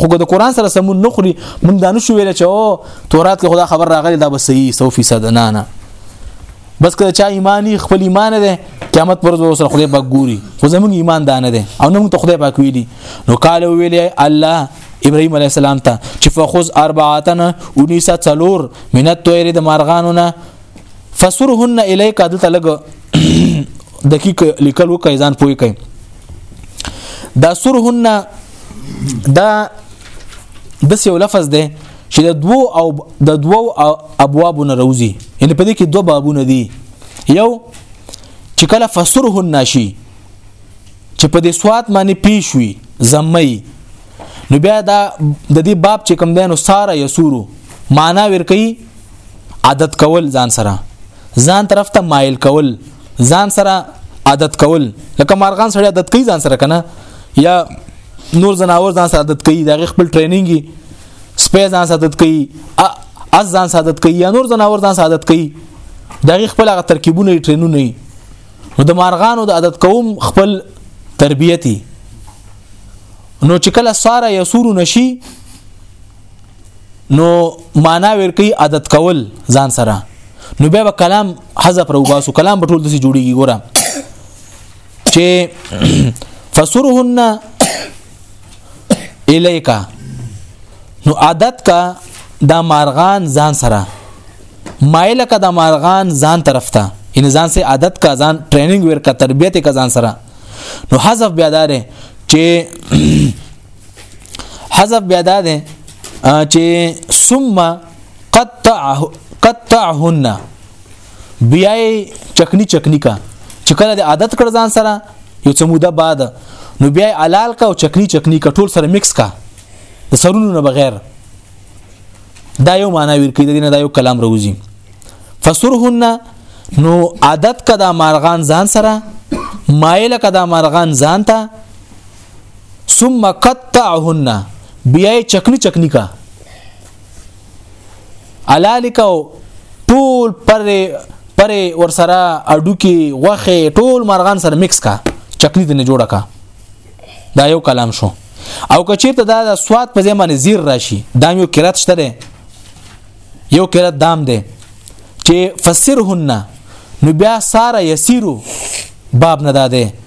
خو د قران سره سمون نه خوري موږ دا نشو ویل چې او تورات کې خدا خبر راغلی دا به صحیح 100% نه نه بس کله چا ایمانی خپل ایمان ده قیامت پر ورځ سره خدای پاک ګوري خو زموږ ایمان دانه ده او نه موږ ته خدای پاک ویلي نو قال ویل الله ابراهيم عليه السلام ته چې فخذ اربعاتن انيسا څلور من الطير د مارغانونه فسرهن الیک د تلګ دقیق لیکل وکي ځان پوي کوي دا سرهن دا د یو لفظ دی چې د دوو او د دوو ابواب نه روزي یعنی په دې کې دوه بابونه دي یو چې کله فسرهن ناشي چې په دې سواد باندې پیش وي زمي نو بیا دا د دې باب چې کم دینو ساره یسورو معنا ور کوي عادت کول ځان سره ځان طرف ته مایل کول ځان سره عادت کول لکه مارغان سره عادت کوي ځان سره کنه یا نور زناور ځان سره عادت کوي دا خپل ټریننګ سپې ځان سره عادت کوي از ځان سره عادت کوي یا نور زناور ځان سره عادت کوي دا خپل هغه ترکیبونه ټرینونه وي نو د مارغانو د عادت کوم خپل تربیتی نو چې کله ساره یسور نشي نو معنا ورکی عادت کول ځان سره نو بیا به کلام حذف رو باسو کلام په ټول دسی جوړیږي ګوره چې فسرهن الیکا نو عادت کا دا مارغان ځان سره مایل کا دا مارغان ځان طرف ته ان ځان سه عادت کا ځان ټریننګ ورکا تربیت کا ځان سره نو حذف بیا داره چې حذف بیا دا ده چې ثم قطعه قطعهن بیا چکنی چکنی کا چې کله د عادت کړ ځان سره یو څه موده بعد نو بیا علال کا او چکنی چکنی کا ټول سره مکس کا د سرونو نه بغیر دا یو معنا ور کوي د دې نه دا یو کلام روزي فسرهن نو عادت کدا مارغان ځان سره مایل کدا مارغان ځان ته ثم قطعهن بیا چکنی چکنی کا علالکو ټول پر پر ور سره اډو کې غوخه ټول مرغان سره مکس کا چکنی دې جوړه کا دا یو کلام شو او کچیرته دا د سواد په ځای باندې زیر راشي دا یو قرات شته دی یو قرات دام دی چې فسرهن نو بیا ساره یسیرو باب نه داده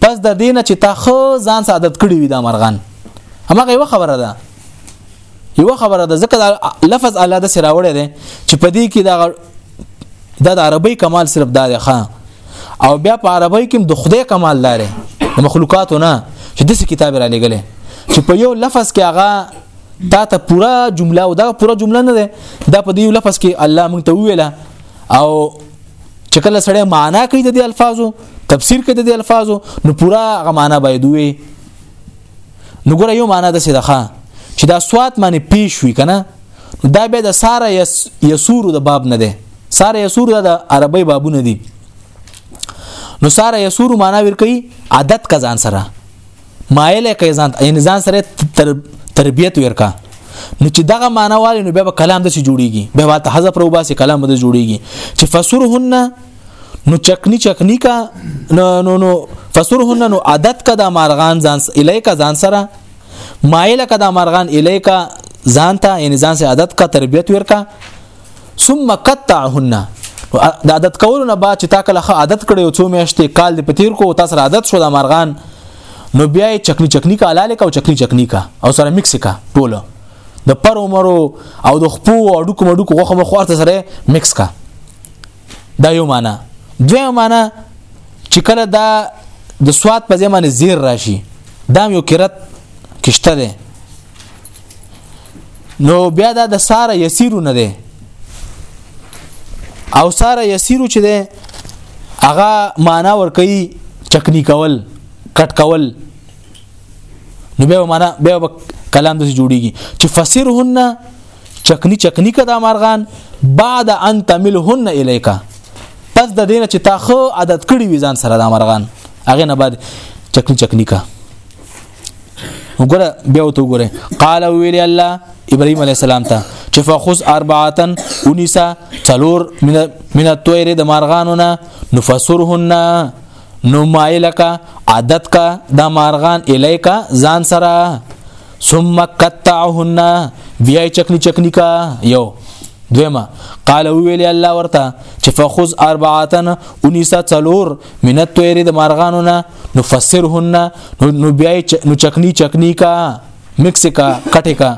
پس د دینه چې تا خو ځان سعادت کړی وي دا مرغان همغه یو خبره ده یو خبره ده ځکه لفظ الله د سراوړې ده چې په دې کې دا د عربی کمال صرف دا ده ښا او بیا په عربی کې د خدای کمال لاره د مخلوقاتو نه چې د کتاب را لګلې چې په یو لفظ کې هغه دا ته پورا جمله او دا پورا جمله نه ده دا په دې لفظ کې الله مونږ ته ویله او چې کله سړی معنا کوي د دې الفاظو تفسیر کې د دې الفاظو نو پورا غمانه باید وي نو ګره یو معنا د څه ده چې دا سوات معنی پیش وی کنه دا به د ساره یسور د باب نه ده ساره یسور د عربی بابونه دي نو ساره یسور معنا ور کوي عادت کزان سره مایل کزان یعنی ځان سره تر تربیت ورکا نو چې دغه معنا والی نو بیا کلام د څه جوړیږي بیا واته حذف رو باسي کلام د جوړیږي چې فسرهن نو چکنی چکنی کا نو نو نو فسرهن نو عادت کا د مارغان ځان الیکا ځان سره مایل کا د مارغان الیکا ځان ته یعنی ځان سره عادت کا تربیت ورکا ثم قطعهن د عادت کولو نه بعد چې تا کله خه عادت کړي او څو میاشتې کال د پتیر کو تاسو عادت شو د مارغان نو بیا چکنی چکنی کا لاله کا او چکنی چکنی کا او سره میکس کا ټوله د پر عمرو او د خپو او ډکو مډکو غوخه مخ ورته سره میکس کا دا یو معنا دویم معنا چې کله دا د سواد په ځمانه زیر راشي دا یو کرت کشته ده نو بیا دا د ساره یسیرو نه ده او ساره یسیرو چې ده هغه معنا ور کوي چکنی کول کټ کول نو به معنا به کلام د جوړیږي چې فسرهن چکنی چکنی کدا مارغان بعد ان تملهن الیک پس د دینه چې تا خو عادت کړی وي ځان سره دا مارغان هغه نه بعد چکنی چکنی کا وګوره بیا وته وګوره قال ویلی الله ابراهيم عليه السلام ته چې فخذ اربعه انسا څلور من من الطير د مارغانو نه نفسرهن نو مایلکا عادت کا دا مارغان الیکا ځان سره ثم قطعهن بیا چکنی چکنی کا یو دویما قال ویلی الله ورته چې فخذ اربعتن انیسا څلور من الطير د مارغانو نه نفسرهن نو بیا نو چکنی چکنی کا مکس کا کټه کا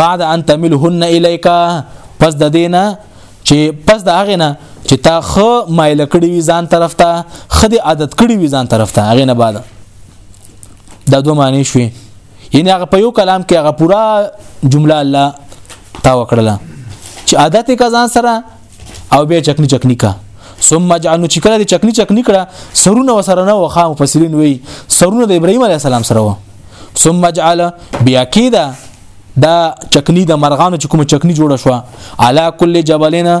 بعد ان تملهن الیک پس د دینه چې پس د هغه نه چې تا خ مایل کړی وی ځان طرف ته خدي عادت کړی وی ځان طرف ته هغه نه بعد دا دوه معنی شوي یعنی هغه په یو کلام کې هغه پورا جمله الله تا وکړله چې عادت کزان سره او بیا چکنی چکنی کا ثم جعلنا چې کله د چکنی چکنی کړه سرونه وسره نه وخا مفسرین وی سرونه د ابراهیم علی السلام سره و ثم جعل بیا کیدا دا چکنی د مرغانو چې کوم چکنی جوړه شو علا کل جبلنا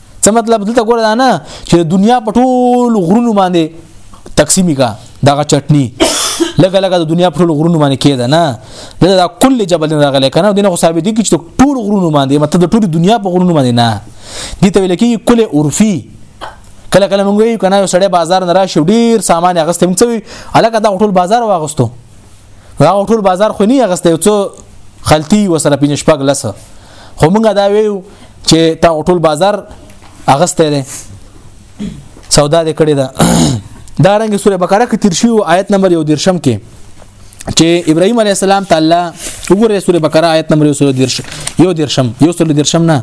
څه مطلب دلته ګور دا نه چې دنیا په ټول غرونو باندې تقسیمی کا دغه چټنی لګه لګه د دنیا په ټول غرونو باندې کېده نه دا, دا کل جبل راغلی کنه دینه خو ثابت دي چې ټول غرونو باندې مطلب د ټول دنیا په غرونو باندې نه دي ته ویل کېږي کل عرفي کله کله مونږ یو کنه یو سړی بازار نه راشي ډیر سامان اغستې مونږ وی الکه دا ټول بازار واغستو دا ټول بازار خو نه اغستې څو خلتی وسره پینې شپږ لسه خو مونږ دا ویو چې تا ټول بازار اغسته دی سودا دې کړې ده دا رنګ سوره بقره کې تیر شو آیت نمبر 1 درشم کې چې ابراهيم عليه السلام تعالی وګوره سوره بقره آیت نمبر 1 درشم یو درشم یو سوره درشم نه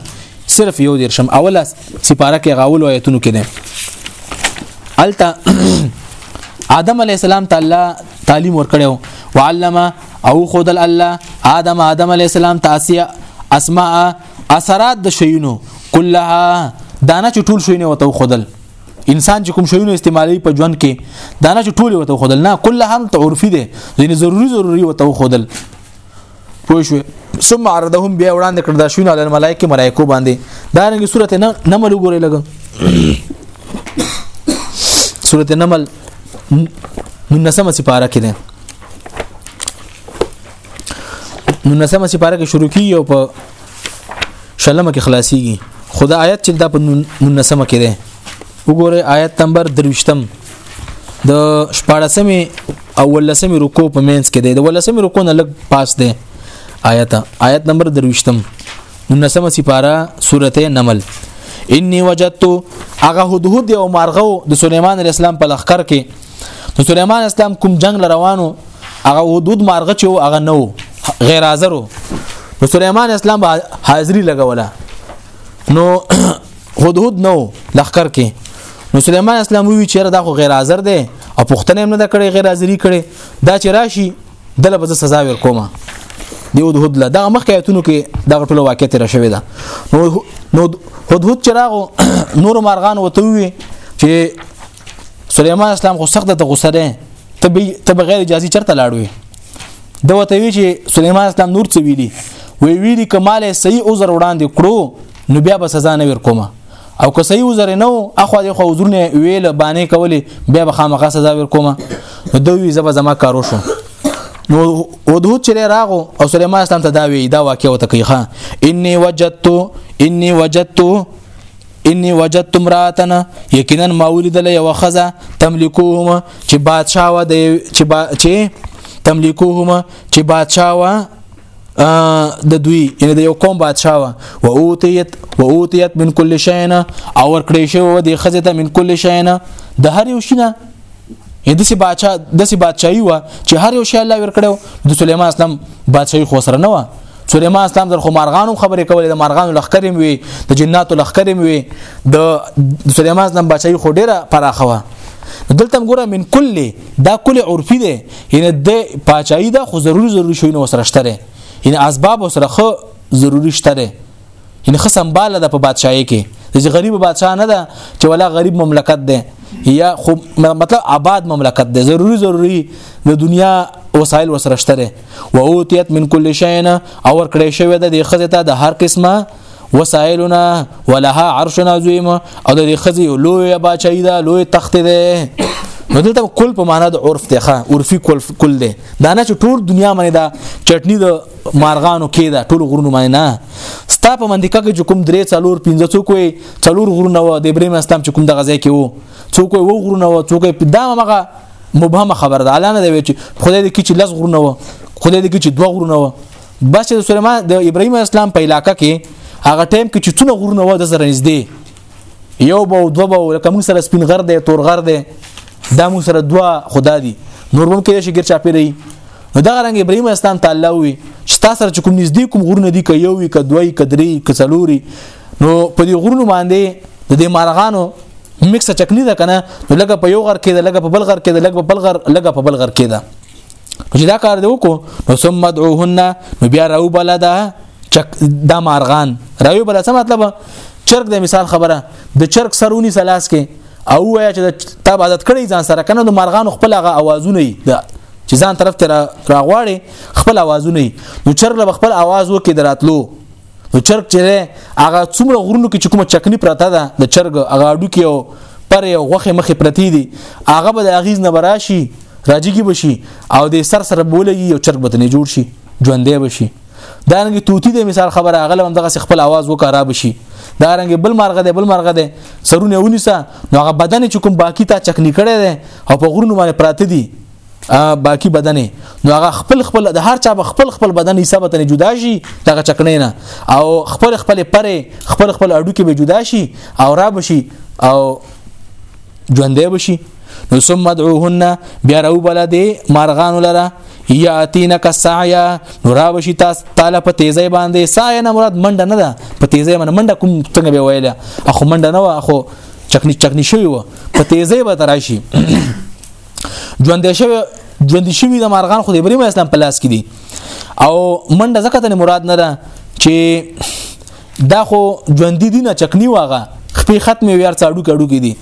صرف یو درشم اوله سپاره کې غاول آیتونو کې ده التا آدم علی السلام تعالی تعلیم ورکړو وعلم او خدل الله آدم آدم علی السلام تاسیا اسماء اثرات د شیونو كلها دانه چې ټول شوی نه وته خودل انسان چې کوم شیونه استعمالي په ژوند کې دانه چې ټول وته خودل نه کله هم تعرفي دي ځینې ضروری ضروری وته خودل پوه شو ثم عرضهم بیا وړاندې کړ دا شونه علی الملائکه ملائکه باندې دا رنګه سورته نه نمل وګورئ لګ سورته نمل نو نسمه سپاره کې ده نو نسمه سپاره کې شروع کیږي او په شلمه کې خلاصيږي خدا آیت چې دا په نسمه کې ده وګوره آیت نمبر 23م د 14مې او 18مې رکو په مینس کې ده د 18مې رکو نه لګ پاس ده آیت آیت نمبر 23م نسمه سپاره سورته نمل انی وجدت هغه هدهد او مارغو د سليمان عليه السلام په لخر کې نو سليمان اسلام کوم جنگ روانو هغه حدود مارغه چې هغه نو غیر حاضر نو سليمان اسلام حاضری لګوله نو حدود نو لخر کې نو سليمان اسلام وی چې دا خو غیر حاضر دی او پښتنه هم نه کړي غیر حاضری کړي دا چې راشي دله به سزا ور کومه دی هدهد له دغه مخکې ایتونو کې دغه ټول واقع تیر شوی ده نو نو هدهد چراغ نور مارغان وته وي چې سليمان اسلام خو سخت د غوسه ده ته به ته بغیر اجازه چرته لاړوي دا وته وی چې سليمان اسلام نور څه ویلي وی ویلي کماله صحیح عذر وړاندې کړو نو بیا به سزا نه ور کومه او که صحیح عذر نه وو اخو د خو عذر نه ویل باندې کولې بیا به خامخا سزا ور کومه دوی زبا زما کارو شو نو ودود چې راغو او سليمان اسلام ته دا وی دا واقع وته کوي ها اني وجدت اني وجدت انی وجدت امراتن یقینا ما ولیدل یو خزه تملکوهما چې بادشاه و د چې با... چې تملکوهما چې بادشاه و د دوی ان د یو قوم بادشاه و او اوتیت او اوتیت من کل شینا او ور کړی شو د خزه ته من کل شینا د هر یو شینه یې دسی بادشاه دسی بادشاہي و چې هر یو شی الله ور کړو د سليمان اسلام بادشاہي خو سره نه و سليمان اسلام در خو مارغانو خبرې کولې د مارغانو لخرم وي د جناتو لخرم وي د سليمان اسلام بچي خو ډیره پراخوه دلته ګوره من کل دا کل عرفي ده یعنی د پاچای دا خو ضروري ضروري شوی نو سره شته یعنی اسباب سره خو ضروري شته یعنی خو سمبال ده په بادشاہي کې چې غریب بادشاہ نه ده چې ولا غریب مملکت ده یا خو مطلب آباد مملکت ده ضروری ضروری د دنیا وسایل وسره شته او اوتیت من کل شین او ور کړې شوی ده د خزه ته د هر قسمه وسایلنا ولها عرش عظیم او د خزي لوی بچی دا لوی تخت ده نو دلته کل په معنا د عرف ته عرفي کل کل ده دا نه چې ټول دنیا باندې دا چټنی د مارغانو کې دا ټول غرونو باندې نه ستا په منطقه کې کوم درې څلور پنځه څوک وي څلور غرونه و د ابراهيم اسلام چې کوم دغه ځای کې وو څوک وو غرونه و څوک په دا مغه مبهمه خبر ده اعلان دی چې خدای دې کې چې لز غرونه و خدای دې کې چې دوه غرونه و بس د سليمان د ابراهيم اسلام په علاقې کې هغه ټیم کې چې څونه غرونه و د سره نږدې یو به دوه به لکه موږ سره سپین غر دی تور غر دی دا موږ سره دوا خدا دی نور هم کې شي ګر چا پیری نو دا رنګ ابراهيم اسلام تعالی وي چې تاسو سره کوم نږدې کوم غرونه دي ک یو وي ک دوی ک درې ک څلوري نو په دې غرونو باندې د دې مارغانو مکس چکنی ده کنه نو لګه په یو غر کې ده لګه په بل غر کې ده لګه په بل غر لګه په بل غر کې ده چې دا کار دی وکړو نو ثم ادعوهن نو بیا راو بلدا چک دا مارغان راوی بل څه مطلب چرګ د مثال خبره د چرګ سرونی سلاس کې او وای چې تا عادت کړی ځان سره کنه د مارغان خپل هغه اوازونه دی چې ځان طرف ته راغواړي خپل اوازونه دی نو چرګ له خپل आवाज وکي دراتلو نو چرګ چې هغه څومره غرونو کې چې کومه چکنی پراته ده د چرګ هغه اډو کې او پر یو غوخه مخې پرتی دي هغه به د اغیز نه براشي راجګي بشي او د سر سره بولږي یو چرګ بتنې جوړ شي ژوندې بشي دا رنګ توتی د مثال خبره اغله هم دغه خپل आवाज وکړا بشي دا رنګ بل مرغه دی بل مرغه دی سرونه ونیسه نو هغه بدن چې کوم باقی تا چکنی کړي دی او په غرونو باندې پراته دي باقی بدن نو هغه خپل خپل د هر چا خپل خپل بدن حساب ته جدا شي دغه چکنې نه او خپل خپل پره خپل خپل اډو کې به جدا شي او را بشي او ژوندې بشي نو ثم ادعوهن بیا راو بل دې مارغان لره یاتینک سعیا نو را بشي تاسو تعالی په تیزی باندې سعی نه مراد منډه نه ده په تیزی باندې منډه کوم څنګه به ویله اخو منډه نه وه اخو چکنی چکنی شوی و په تیزی به تراشي ژوندې شوی ژوندې شوی د مارغان خو د ابراهیم اسلام په لاس کې دي او منډه ځکه ته مراد نه ده چې دا خو ژوندې دي نه چکنی واغه خپې ختم ویار څاډو کډو کې دي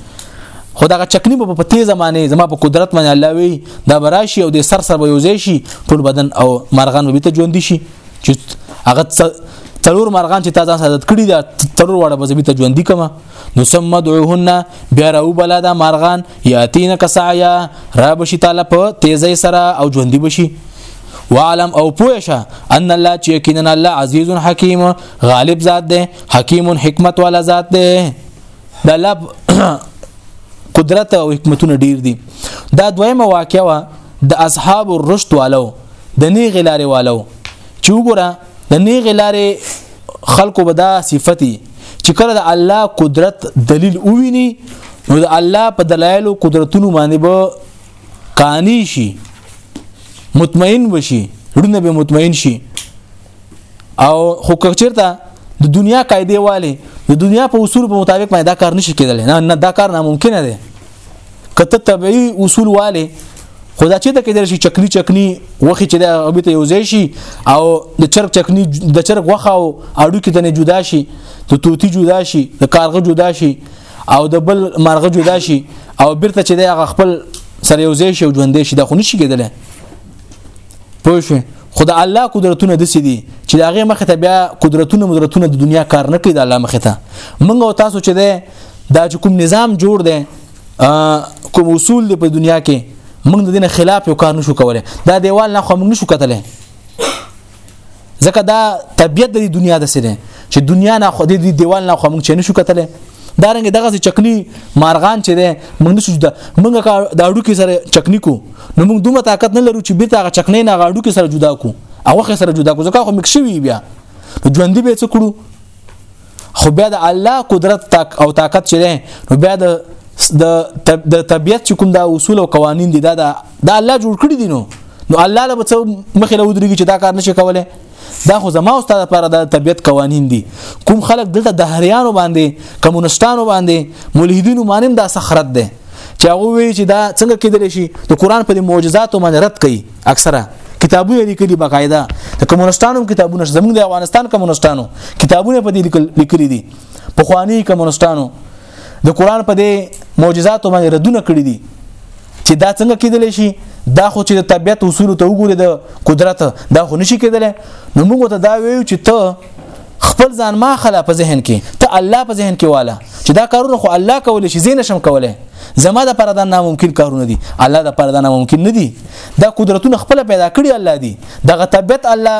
خو دا چکنی په په تیزه معنی زما په قدرت باندې الله وی دا براشي او د سر سره یوځای شي ټول بدن او مرغان به ته ژوند شي چې هغه څلور مرغان چې تازه سازت کړی دا څلور واړه به زمي ته ژوند کما نو ثم دعوهن بیا راو بلا دا مارغان یاتین کسایا را بشی تعالی په تیزی سره او ژوندۍ بشي وعلم او پوښه ان الله چې یقینا الله عزیز حکیم غالب ذات دی حکیم حکمت والا ذات دی د الله قدرت او حکمتونه ډیر دي دا دویمه واقعه وا د اصحاب الرشد والو د نیغ لارې والو چې وګوره د نیغ لارې خلکو به دا صفتی چې کله د الله قدرت دلیل وویني نو د الله په دلایل او قدرتونو باندې به قانع شي مطمئن وشي ورنه به مطمئن شي او خو کچرته د دنیا قاعده والے د دنیا په اصول په مطابق باندې دا کار نشي کېدلی نه نه دا کار ناممکن دی کته طبيعي اصول والے خدا چې د کېدل شي چکني چکني وخی چې د غبي ته یوځای شي او د چرګ چکني د چرګ وخه او اډو کې تنه جدا شي د توتی جدا شي د کارغه جدا شي او د بل مرغه جدا شي او بیرته چې د خپل سره یوځای شي او ژوندې شي دا خو نشي کېدل پوه شو خدا الله قدرتونه د سې دي چې داغه مخ ته بیا قدرتونه مدرتونه د دنیا کار نه کوي د الله مخ ته منګه تاسو چې ده دا چې کوم نظام جوړ دی کوم اصول دی په دنیا کې موږ د دین خلاف یو کار نشو کولای دا دیوال نه خو موږ نشو کتلای ځکه دا طبیعت د دنیا د سره چې دنیا نه خو د دیوال نه خو موږ چې نشو کتلای دا رنګ دغه چکلی مارغان چې ده موږ نشو د موږ د اډو کې سره چکنی کو نو موږ دومره طاقت نه لرو چې بیرته هغه چکنی نه غاډو کې سره جدا کو او خو سره جدا کو ځکه خو مکشوي بیا ژوند به څه کړو خو بیا د الله قدرت تک او طاقت چې ده نو بیا د د طبیعت چې کوم دا اصول او قوانین دي دا د الله جوړ کړی دي نو نو الله له بچو مخې له ودرېږي چې دا کار نشي کولای دا خو زما او ستاسو لپاره د طبیعت قوانین دي کوم خلک دلته د هریانو باندې کمونستانو باندې ملحدینو باندې دا سخرت ده چې هغه وی چې دا څنګه کېدلی شي د قران په معجزاتو باندې رد کړي اکثره کتابونه لیکلي باقاعده د کمونستانو کتابونه زموږ د افغانستان کمونستانو کتابونه په دې لیکلي دي په خواني کمونستانو د قران په دې معجزات باندې ردونه کړی دي چې دا څنګه کېدل شي دا خو چې د طبيعت اصول ته وګوري د قدرت دا خو نشي کېدل نو موږ ته دا ویو چې ته خپل ځان ما خلا په ذهن کې ته الله په ذهن کې والا چې دا کارونه خو الله کولی شي زین شم کوله زما د پر دا ناممکن کارونه دي الله د پر دا ناممکن نه دي دا قدرتونه خپل پیدا کړی الله دي دغه طبيعت الله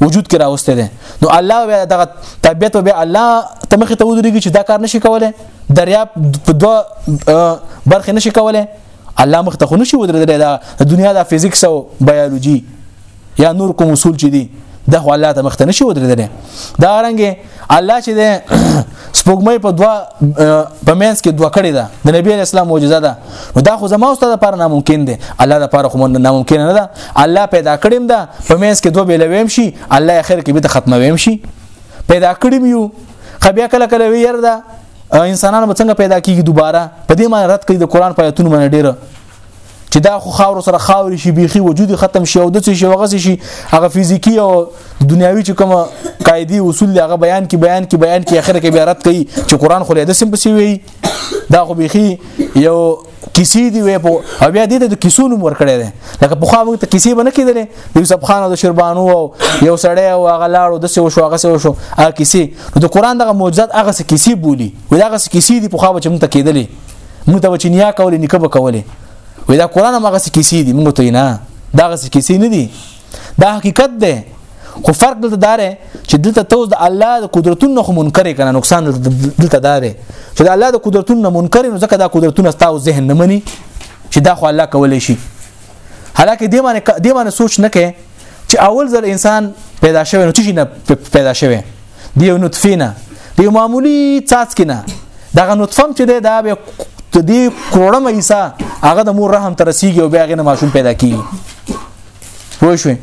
وجود کې راوسته دي نو الله بیا دغه طبيعت بیا الله ته مخ ته ودرېږي چې دا کار نشي کوله دریاب په دوه برخه نشي کوله الله مخ ته خو نشي ودرېدلی دا د دنیا د فزیکس او بیولوژي یا نور کوم اصول چې دي دا خو الله ته مخ ته نشي ودرېدلی دا رنګه الله چې ده سپوږمۍ په دوا په مینس کې دوا کړی ده د نبی اسلام معجزه ده نو دا خو زما واستاده پر ناممکن ده الله د پر خو مونږ ناممکن نه ده الله پیدا کړیم ده په مینس کې دوه بیلویم شي الله اخر کې به ختمویم شي پیدا کړیم یو خبیا کله کله ویره ده انسانان به څنګه پیدا کیږي دوباره په دې معنی رد کوي د قران په آیتونو باندې ډیره چې دا خو خاور سره خاور شي بيخي وجود ختم شي او د څه شي وغس شي هغه فزیکی او دنیاوی چې کومه قاعده اصول هغه بیان کې بیان کې بیان کې اخر کې بیا رد کوي چې قران خو له دې سم پسی وي دا خو بيخي یو کیسې دی وې په او بیا دې ته کیسو نوم ورکړی دی لکه په خو موږ ته کیسې بنه کېدلې د یوسف خان او د شربانو او یو سړی او هغه لاړو د سیو شو هغه سیو شو هغه کیسې د قران دغه معجزات هغه څه کیسې بولی وې دغه څه کیسې دی په خو چې موږ ته کېدلې موږ ته چې نیا کولې نکبه کولې وې دا قران هغه څه کیسې دی موږ ته نه دغه څه کیسې نه دی دا حقیقت دی خو فرق دلته دا دی چې دلته توز د الله د قدرتونو خو منکر کنه نقصان دلته دا دی چې د الله د قدرتونو منکر نو ځکه دا قدرتونه ستاسو ذهن نه مني چې دا خو الله کولای شي حالکه دې باندې دې باندې سوچ نه کوي چې اول ځل انسان پیدا شوی نو چې نه پیدا شوی دی یو نطفه نه دی معمولی څاڅ کنه دغه نطفه چې دی دا به د دې کروڑه مېسا هغه د مور رحم ترسيږي او بیا غنه ماشوم پیدا کیږي پوه شوئ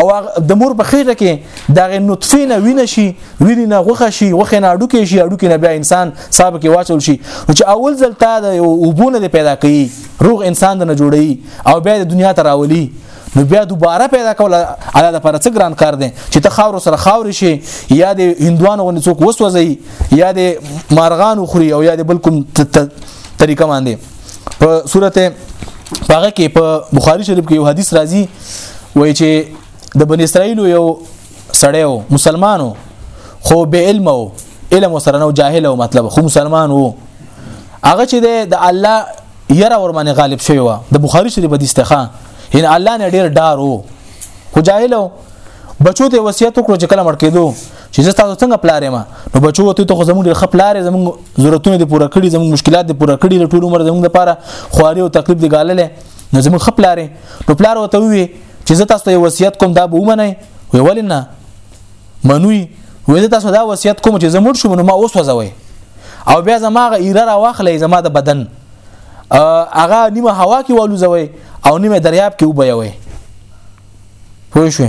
او د مور په خېټه کې دغه نطفه نه وینه شي وینه نه غوخه شي غوخه نه اډوکې شي اډوکې نه بیا انسان صاحب کې واچول شي چې اول ځل تا د وبونه د پیدا کړي روغ انسان د نه جوړي او بیا د دنیا ته راولي نو بیا دوباره پیدا کول اله د پر څه ګران کار دی چې ته خاور سره خاور شي یا د هندوانو غو څوک وسوځي یا د مارغان خوري او یا د بلکم طریقه باندې په صورت هغه کې په بخاری شریف کې یو حدیث راځي وایي چې د بنی اسرائیل یو سړی و مسلمانو خو به علم و علم وسره نو جاهل و مطلب خو مسلمان وو هغه چې د الله یره ور باندې غالب شوی و د بخاری شریف حدیث ته خان ان الله نه ډیر ډار وو خو جاهل و بچو ته وصیت وکړو چې کله مړ کېدو چې زه تاسو څنګه پلار ما نو بچو ته ته خو زموږ د خپلار زموږ ضرورتونه دي پوره کړي زموږ مشکلات دي پوره کړي د ټول عمر زموږ لپاره خواري او تکلیف دي ګالله نو زموږ خپلار نو پلار وته وي چې زه تاسو ته وصیت کوم دا به ومنئ وی ولنه منوي وې تاسو دا وصیت کوم چې زموږ شوم نو ما اوس وځوي او بیا زماغه ایره را واخلې زما د بدن هغه نیمه هوا کې والوځوي او نیمه دریاب کې وبوي پوه شو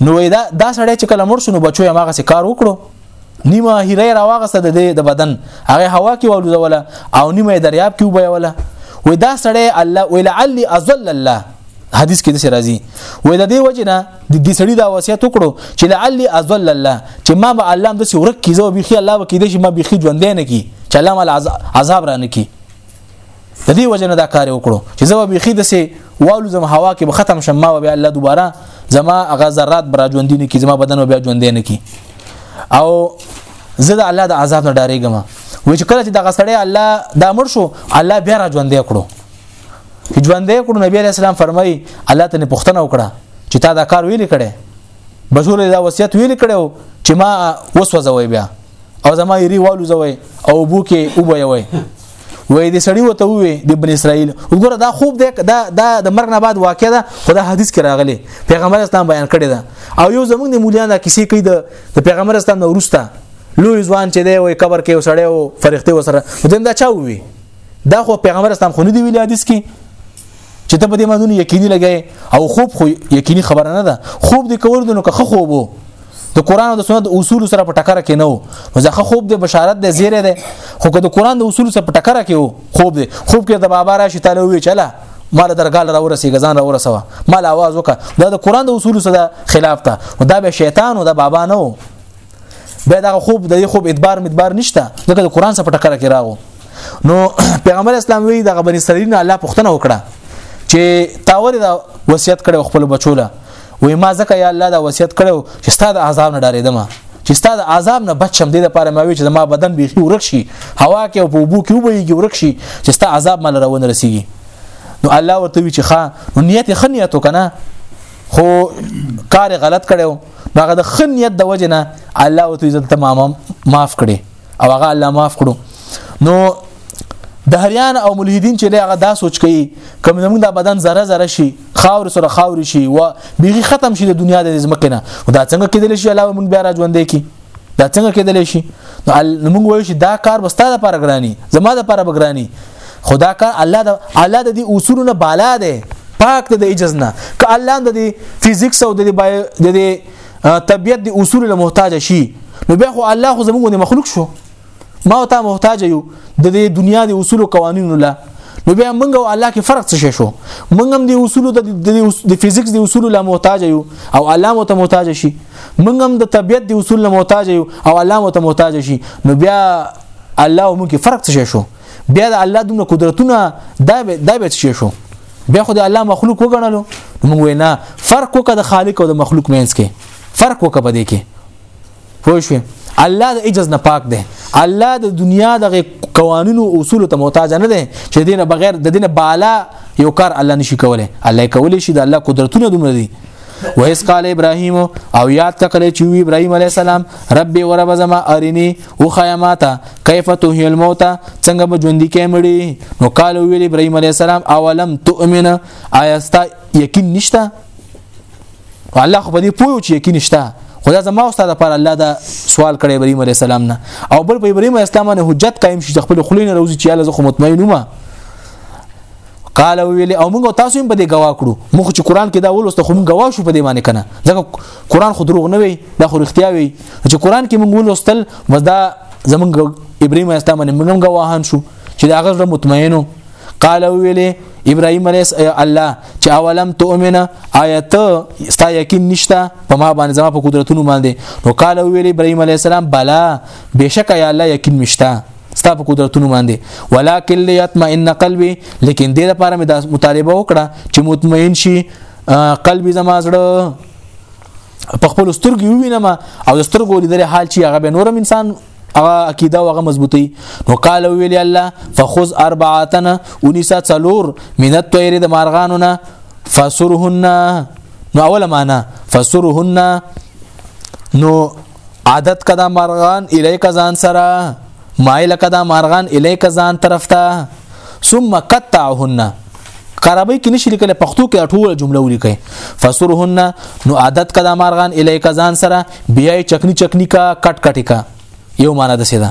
نو دا دا سړی چې کله مرسو نو بچو یې ماغه سي کار وکړو نیمه هیره راوغسته د د بدن هغه هوا کې ولوزوله او نیمه دریاب کې وبیوله وې دا سړی الله ولعلی ازل الله حدیث کې د راځي وې د دې وجنه د دې سړي دا وصیت وکړو چې لعلی ازل الله چې ما به الله د سورک کیزو بيخي الله وکیده چې ما بيخي ژوند نه کی چې الله مال عذاب را نه کی د دې وجه نه دا کار وکړو چې زه به خید سي والو زم هوا کې به ختم شم ما به الله دوباره زما هغه ذرات برا ژوند دي کې زما بدن به ژوند نه کې او زه د الله د عذاب نه ډارېږم وای چې کله چې دغه سړی الله دا مړ شو الله بیا را ژوندې کړو چې ژوندې کړو نبی عليه السلام فرمایي الله ته پوښتنه وکړه چې تا دا کار ویلې کړي بشور دا وصیت ویلې کړو چې ما وسوځوي بیا او زما یری والو زوي او بو کې او بوي وي وې د سړی وته وې د بن اسرائیل وګوره دا خوب دی دا دا د مرګ نه بعد واقع ده خدا حدیث کې راغلی پیغمبر اسلام بیان کړی دا او یو زمونږ د مولیان دا کیسې کوي د پیغمبر اسلام نو ورسته لوی ځوان چې دی وې قبر کې وسړی او فرښتې وسره دیم دا چا وې دا خو پیغمبر اسلام خو نه دی ویل حدیث کې چې ته په دې مازونه یقیني لګای او خوب خو یقیني خبره نه ده خوب دې کول دنو که خوب وو د قران او د سنت اصول سره په ټکر کې نه وو ځکه خوب د بشارت د زیره ده خو که د قران د اصول سره په ټکر کې وو خوب دې خوب کې د بابا راشي تعالی وی چلا مال درګال را ورسېږي ځان را ورسوه مال आवाज وکړه دا د قران د اصول سره خلاف ده دا به شیطان او دا بابا نه وو بیا دا خوب د خوب ادبار مدبار نشته ځکه د قران سره په ټکر کې راغو نو پیغمبر اسلام وی د بنی اسرائیل نه الله پښتنه وکړه چې تاور دا وصیت کړو خپل بچوله وې ما ځکه یا الله دا وصیت کړو چې ستاسو عذاب نه ډارېدم چې ستاسو عذاب نه بچم دې لپاره ما وی چې ما بدن بیخي ورک شي هوا کې او په وبو کې وبېږي ورک شي چې ستاسو عذاب مل راونه رسیږي نو الله ورته وی چې ښا نو نیت خنیت وکنه خو کار غلط کړو هغه د خن نیت د وجه نه الله او عزت تماما معاف کړي او هغه الله معاف کړو نو د هریان او ملحدین چې هغه دا سوچ کوي کوم زمونږ د بدن ذره ذره شي خاور سره خاور شي و بیغي ختم شي د دنیا د زمکه نه دا څنګه کېدل شي الله موږ بیا راځوندې کی دا څنګه کېدل شي نو موږ وایو چې دا کار بستا د پرګرانی زما د پرګرانی خدا کار الله د الله د دې اصولونه بالا دی پاک د اجز نه ک الله د دې فزیکس او د دې د طبيعت د اصول له محتاج شي نو بیا خو الله خو زموږ نه مخلوق شو ما او تا محتاج یو د دې دنیا د اصول او قوانینو له نو بیا موږ او الله کې فرق څه شو موږ هم د اصول د د فزیکس د اصول له محتاج یو او الله مو ته محتاج شي موږ هم د طبيعت د اصول له محتاج یو او الله مو ته محتاج شي نو بیا الله موږ کې فرق څه شو بیا د الله دومره قدرتونه دا به دا به شي شو بیا خو د الله مخلوق وګڼلو موږ وینا فرق وکړه د خالق او د مخلوق مینس کې فرق وکړه په دې کې پوه شو الله د اجز نه پاک دی الله د دنیا د قوانینو او اصول ته محتاج نه دی چې دینه بغیر د دینه بالا یو کار الله نشي کولای الله کولای شي د الله قدرتونه دومره دي و اس قال ابراهيم او یاد کړه چې ابراهيم عليه السلام رب ورب زما ارني او خایا ماته کیف تحیی الموت څنګه به ژوند کې مړی نو قال ویل ابراهیم علی السلام اولم تؤمن آیستا یقین نشتا الله خو به دې پوه چې یقین نشتا خدا زما او ستاسو لپاره الله دا سوال کړی ابراهیم علی السلام نه او بل په ابراهیم علی السلام نه حجت قائم شي خپل خلینو روزي چې الله زه خو مطمئن ومه قال ویل او موږ تاسو هم په دې گواه کړو موږ چې قران کې دا ولوسته خو موږ گواه شو په دې باندې کنه ځکه قران خو دروغ نه وي دا خو اختیار وي چې قران کې موږ ولوستل بس دا زمونږ ابراهيم اسلام باندې موږ گواهان شو چې دا غږ مطمئنو قال ویل ابراهيم عليه الله چې اولم تؤمن آیت ستا یقین نشته په ما باندې زما په قدرتونو باندې نو قال ویل ابراهيم عليه السلام بلا بشک یا الله یقین مشته ستا په قدرتونو باندې ولکن ليطمئن قلبي لیکن دې لپاره مې دا مطالبه وکړه چې مطمئن شي قلبي زما زړه په خپل سترګې ووینم او د سترګو لیدل حال چې هغه به نورم انسان هغه عقیده او هغه مضبوطی نو قال ویلی الله فخذ اربعتنا ونسا څلور من الطير د مارغانونه فسرهن نو اوله معنا فسرهن نو عادت کدا مرغان الیک ځان سره مایل کدا مرغان الیک ځان طرف ته ثم قطعهن عربی کې نشي لیکل پښتو کې ټول جمله ولیکي فسرهن نو عادت کدا مارغان الیک ځان سره بیا چکنی چکنی کا کټ کټی کا یو معنا د سیدا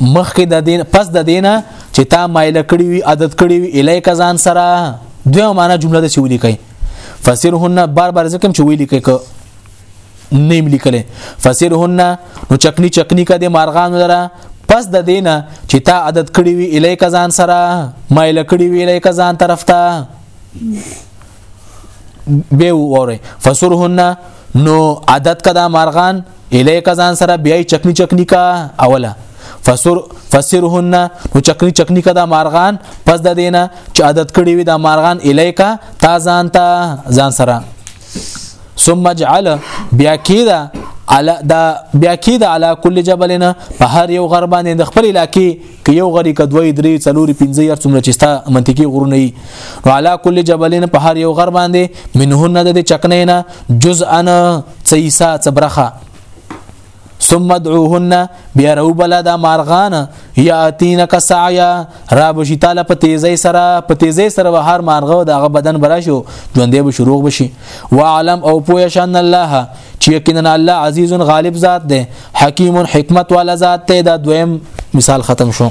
مخکې د دین پس د دینه چې تا مایل کړی وي عادت کړی وي الیک ځان سره دوه معنا جمله د سی ولیکي فسرهن بار بار ځکم چې ولیکي ک نیم لیکلې فسرهن نو چکنی چکنی کده مارغان لره پس د دینه چې تا عادت کړی وي الیک ځان سره مایل کړی وي الیک ځان طرف ته به وره فسرهن نو عادت کدا مارغان الیک ځان سره بیا چکنی چکنی کا اوله فسر فسرهن نو چکنی چکنی کدا مارغان پس د دینه چې عادت کړی وي دا مارغان الیک تا ځان تا ځان سره ثم اجعل بیا کیدا علا دا بیا کیدا علا کل جبلنا په هر یو غربانه د خپل علاقې که یو غری ک دوی درې څلوري پنځه یار څومره چې ستا منطقي غرونه وي نو علا کل جبلین په هر یو غر باندې منهن د چکنه نه جزءا سیسا صبرخه ثم ادعوهن بیا رو بلا دا مارغان یاتین کسعیا را بشی تعالی په تیزی سره په تیزی سره به هر مارغه دغه بدن براشو ژوندې به شروع بشي وعلم او پوه شان الله چې یقینا الله عزیز غالب ذات دی حکیم حکمت والا ذات ته دا دویم مثال ختم شو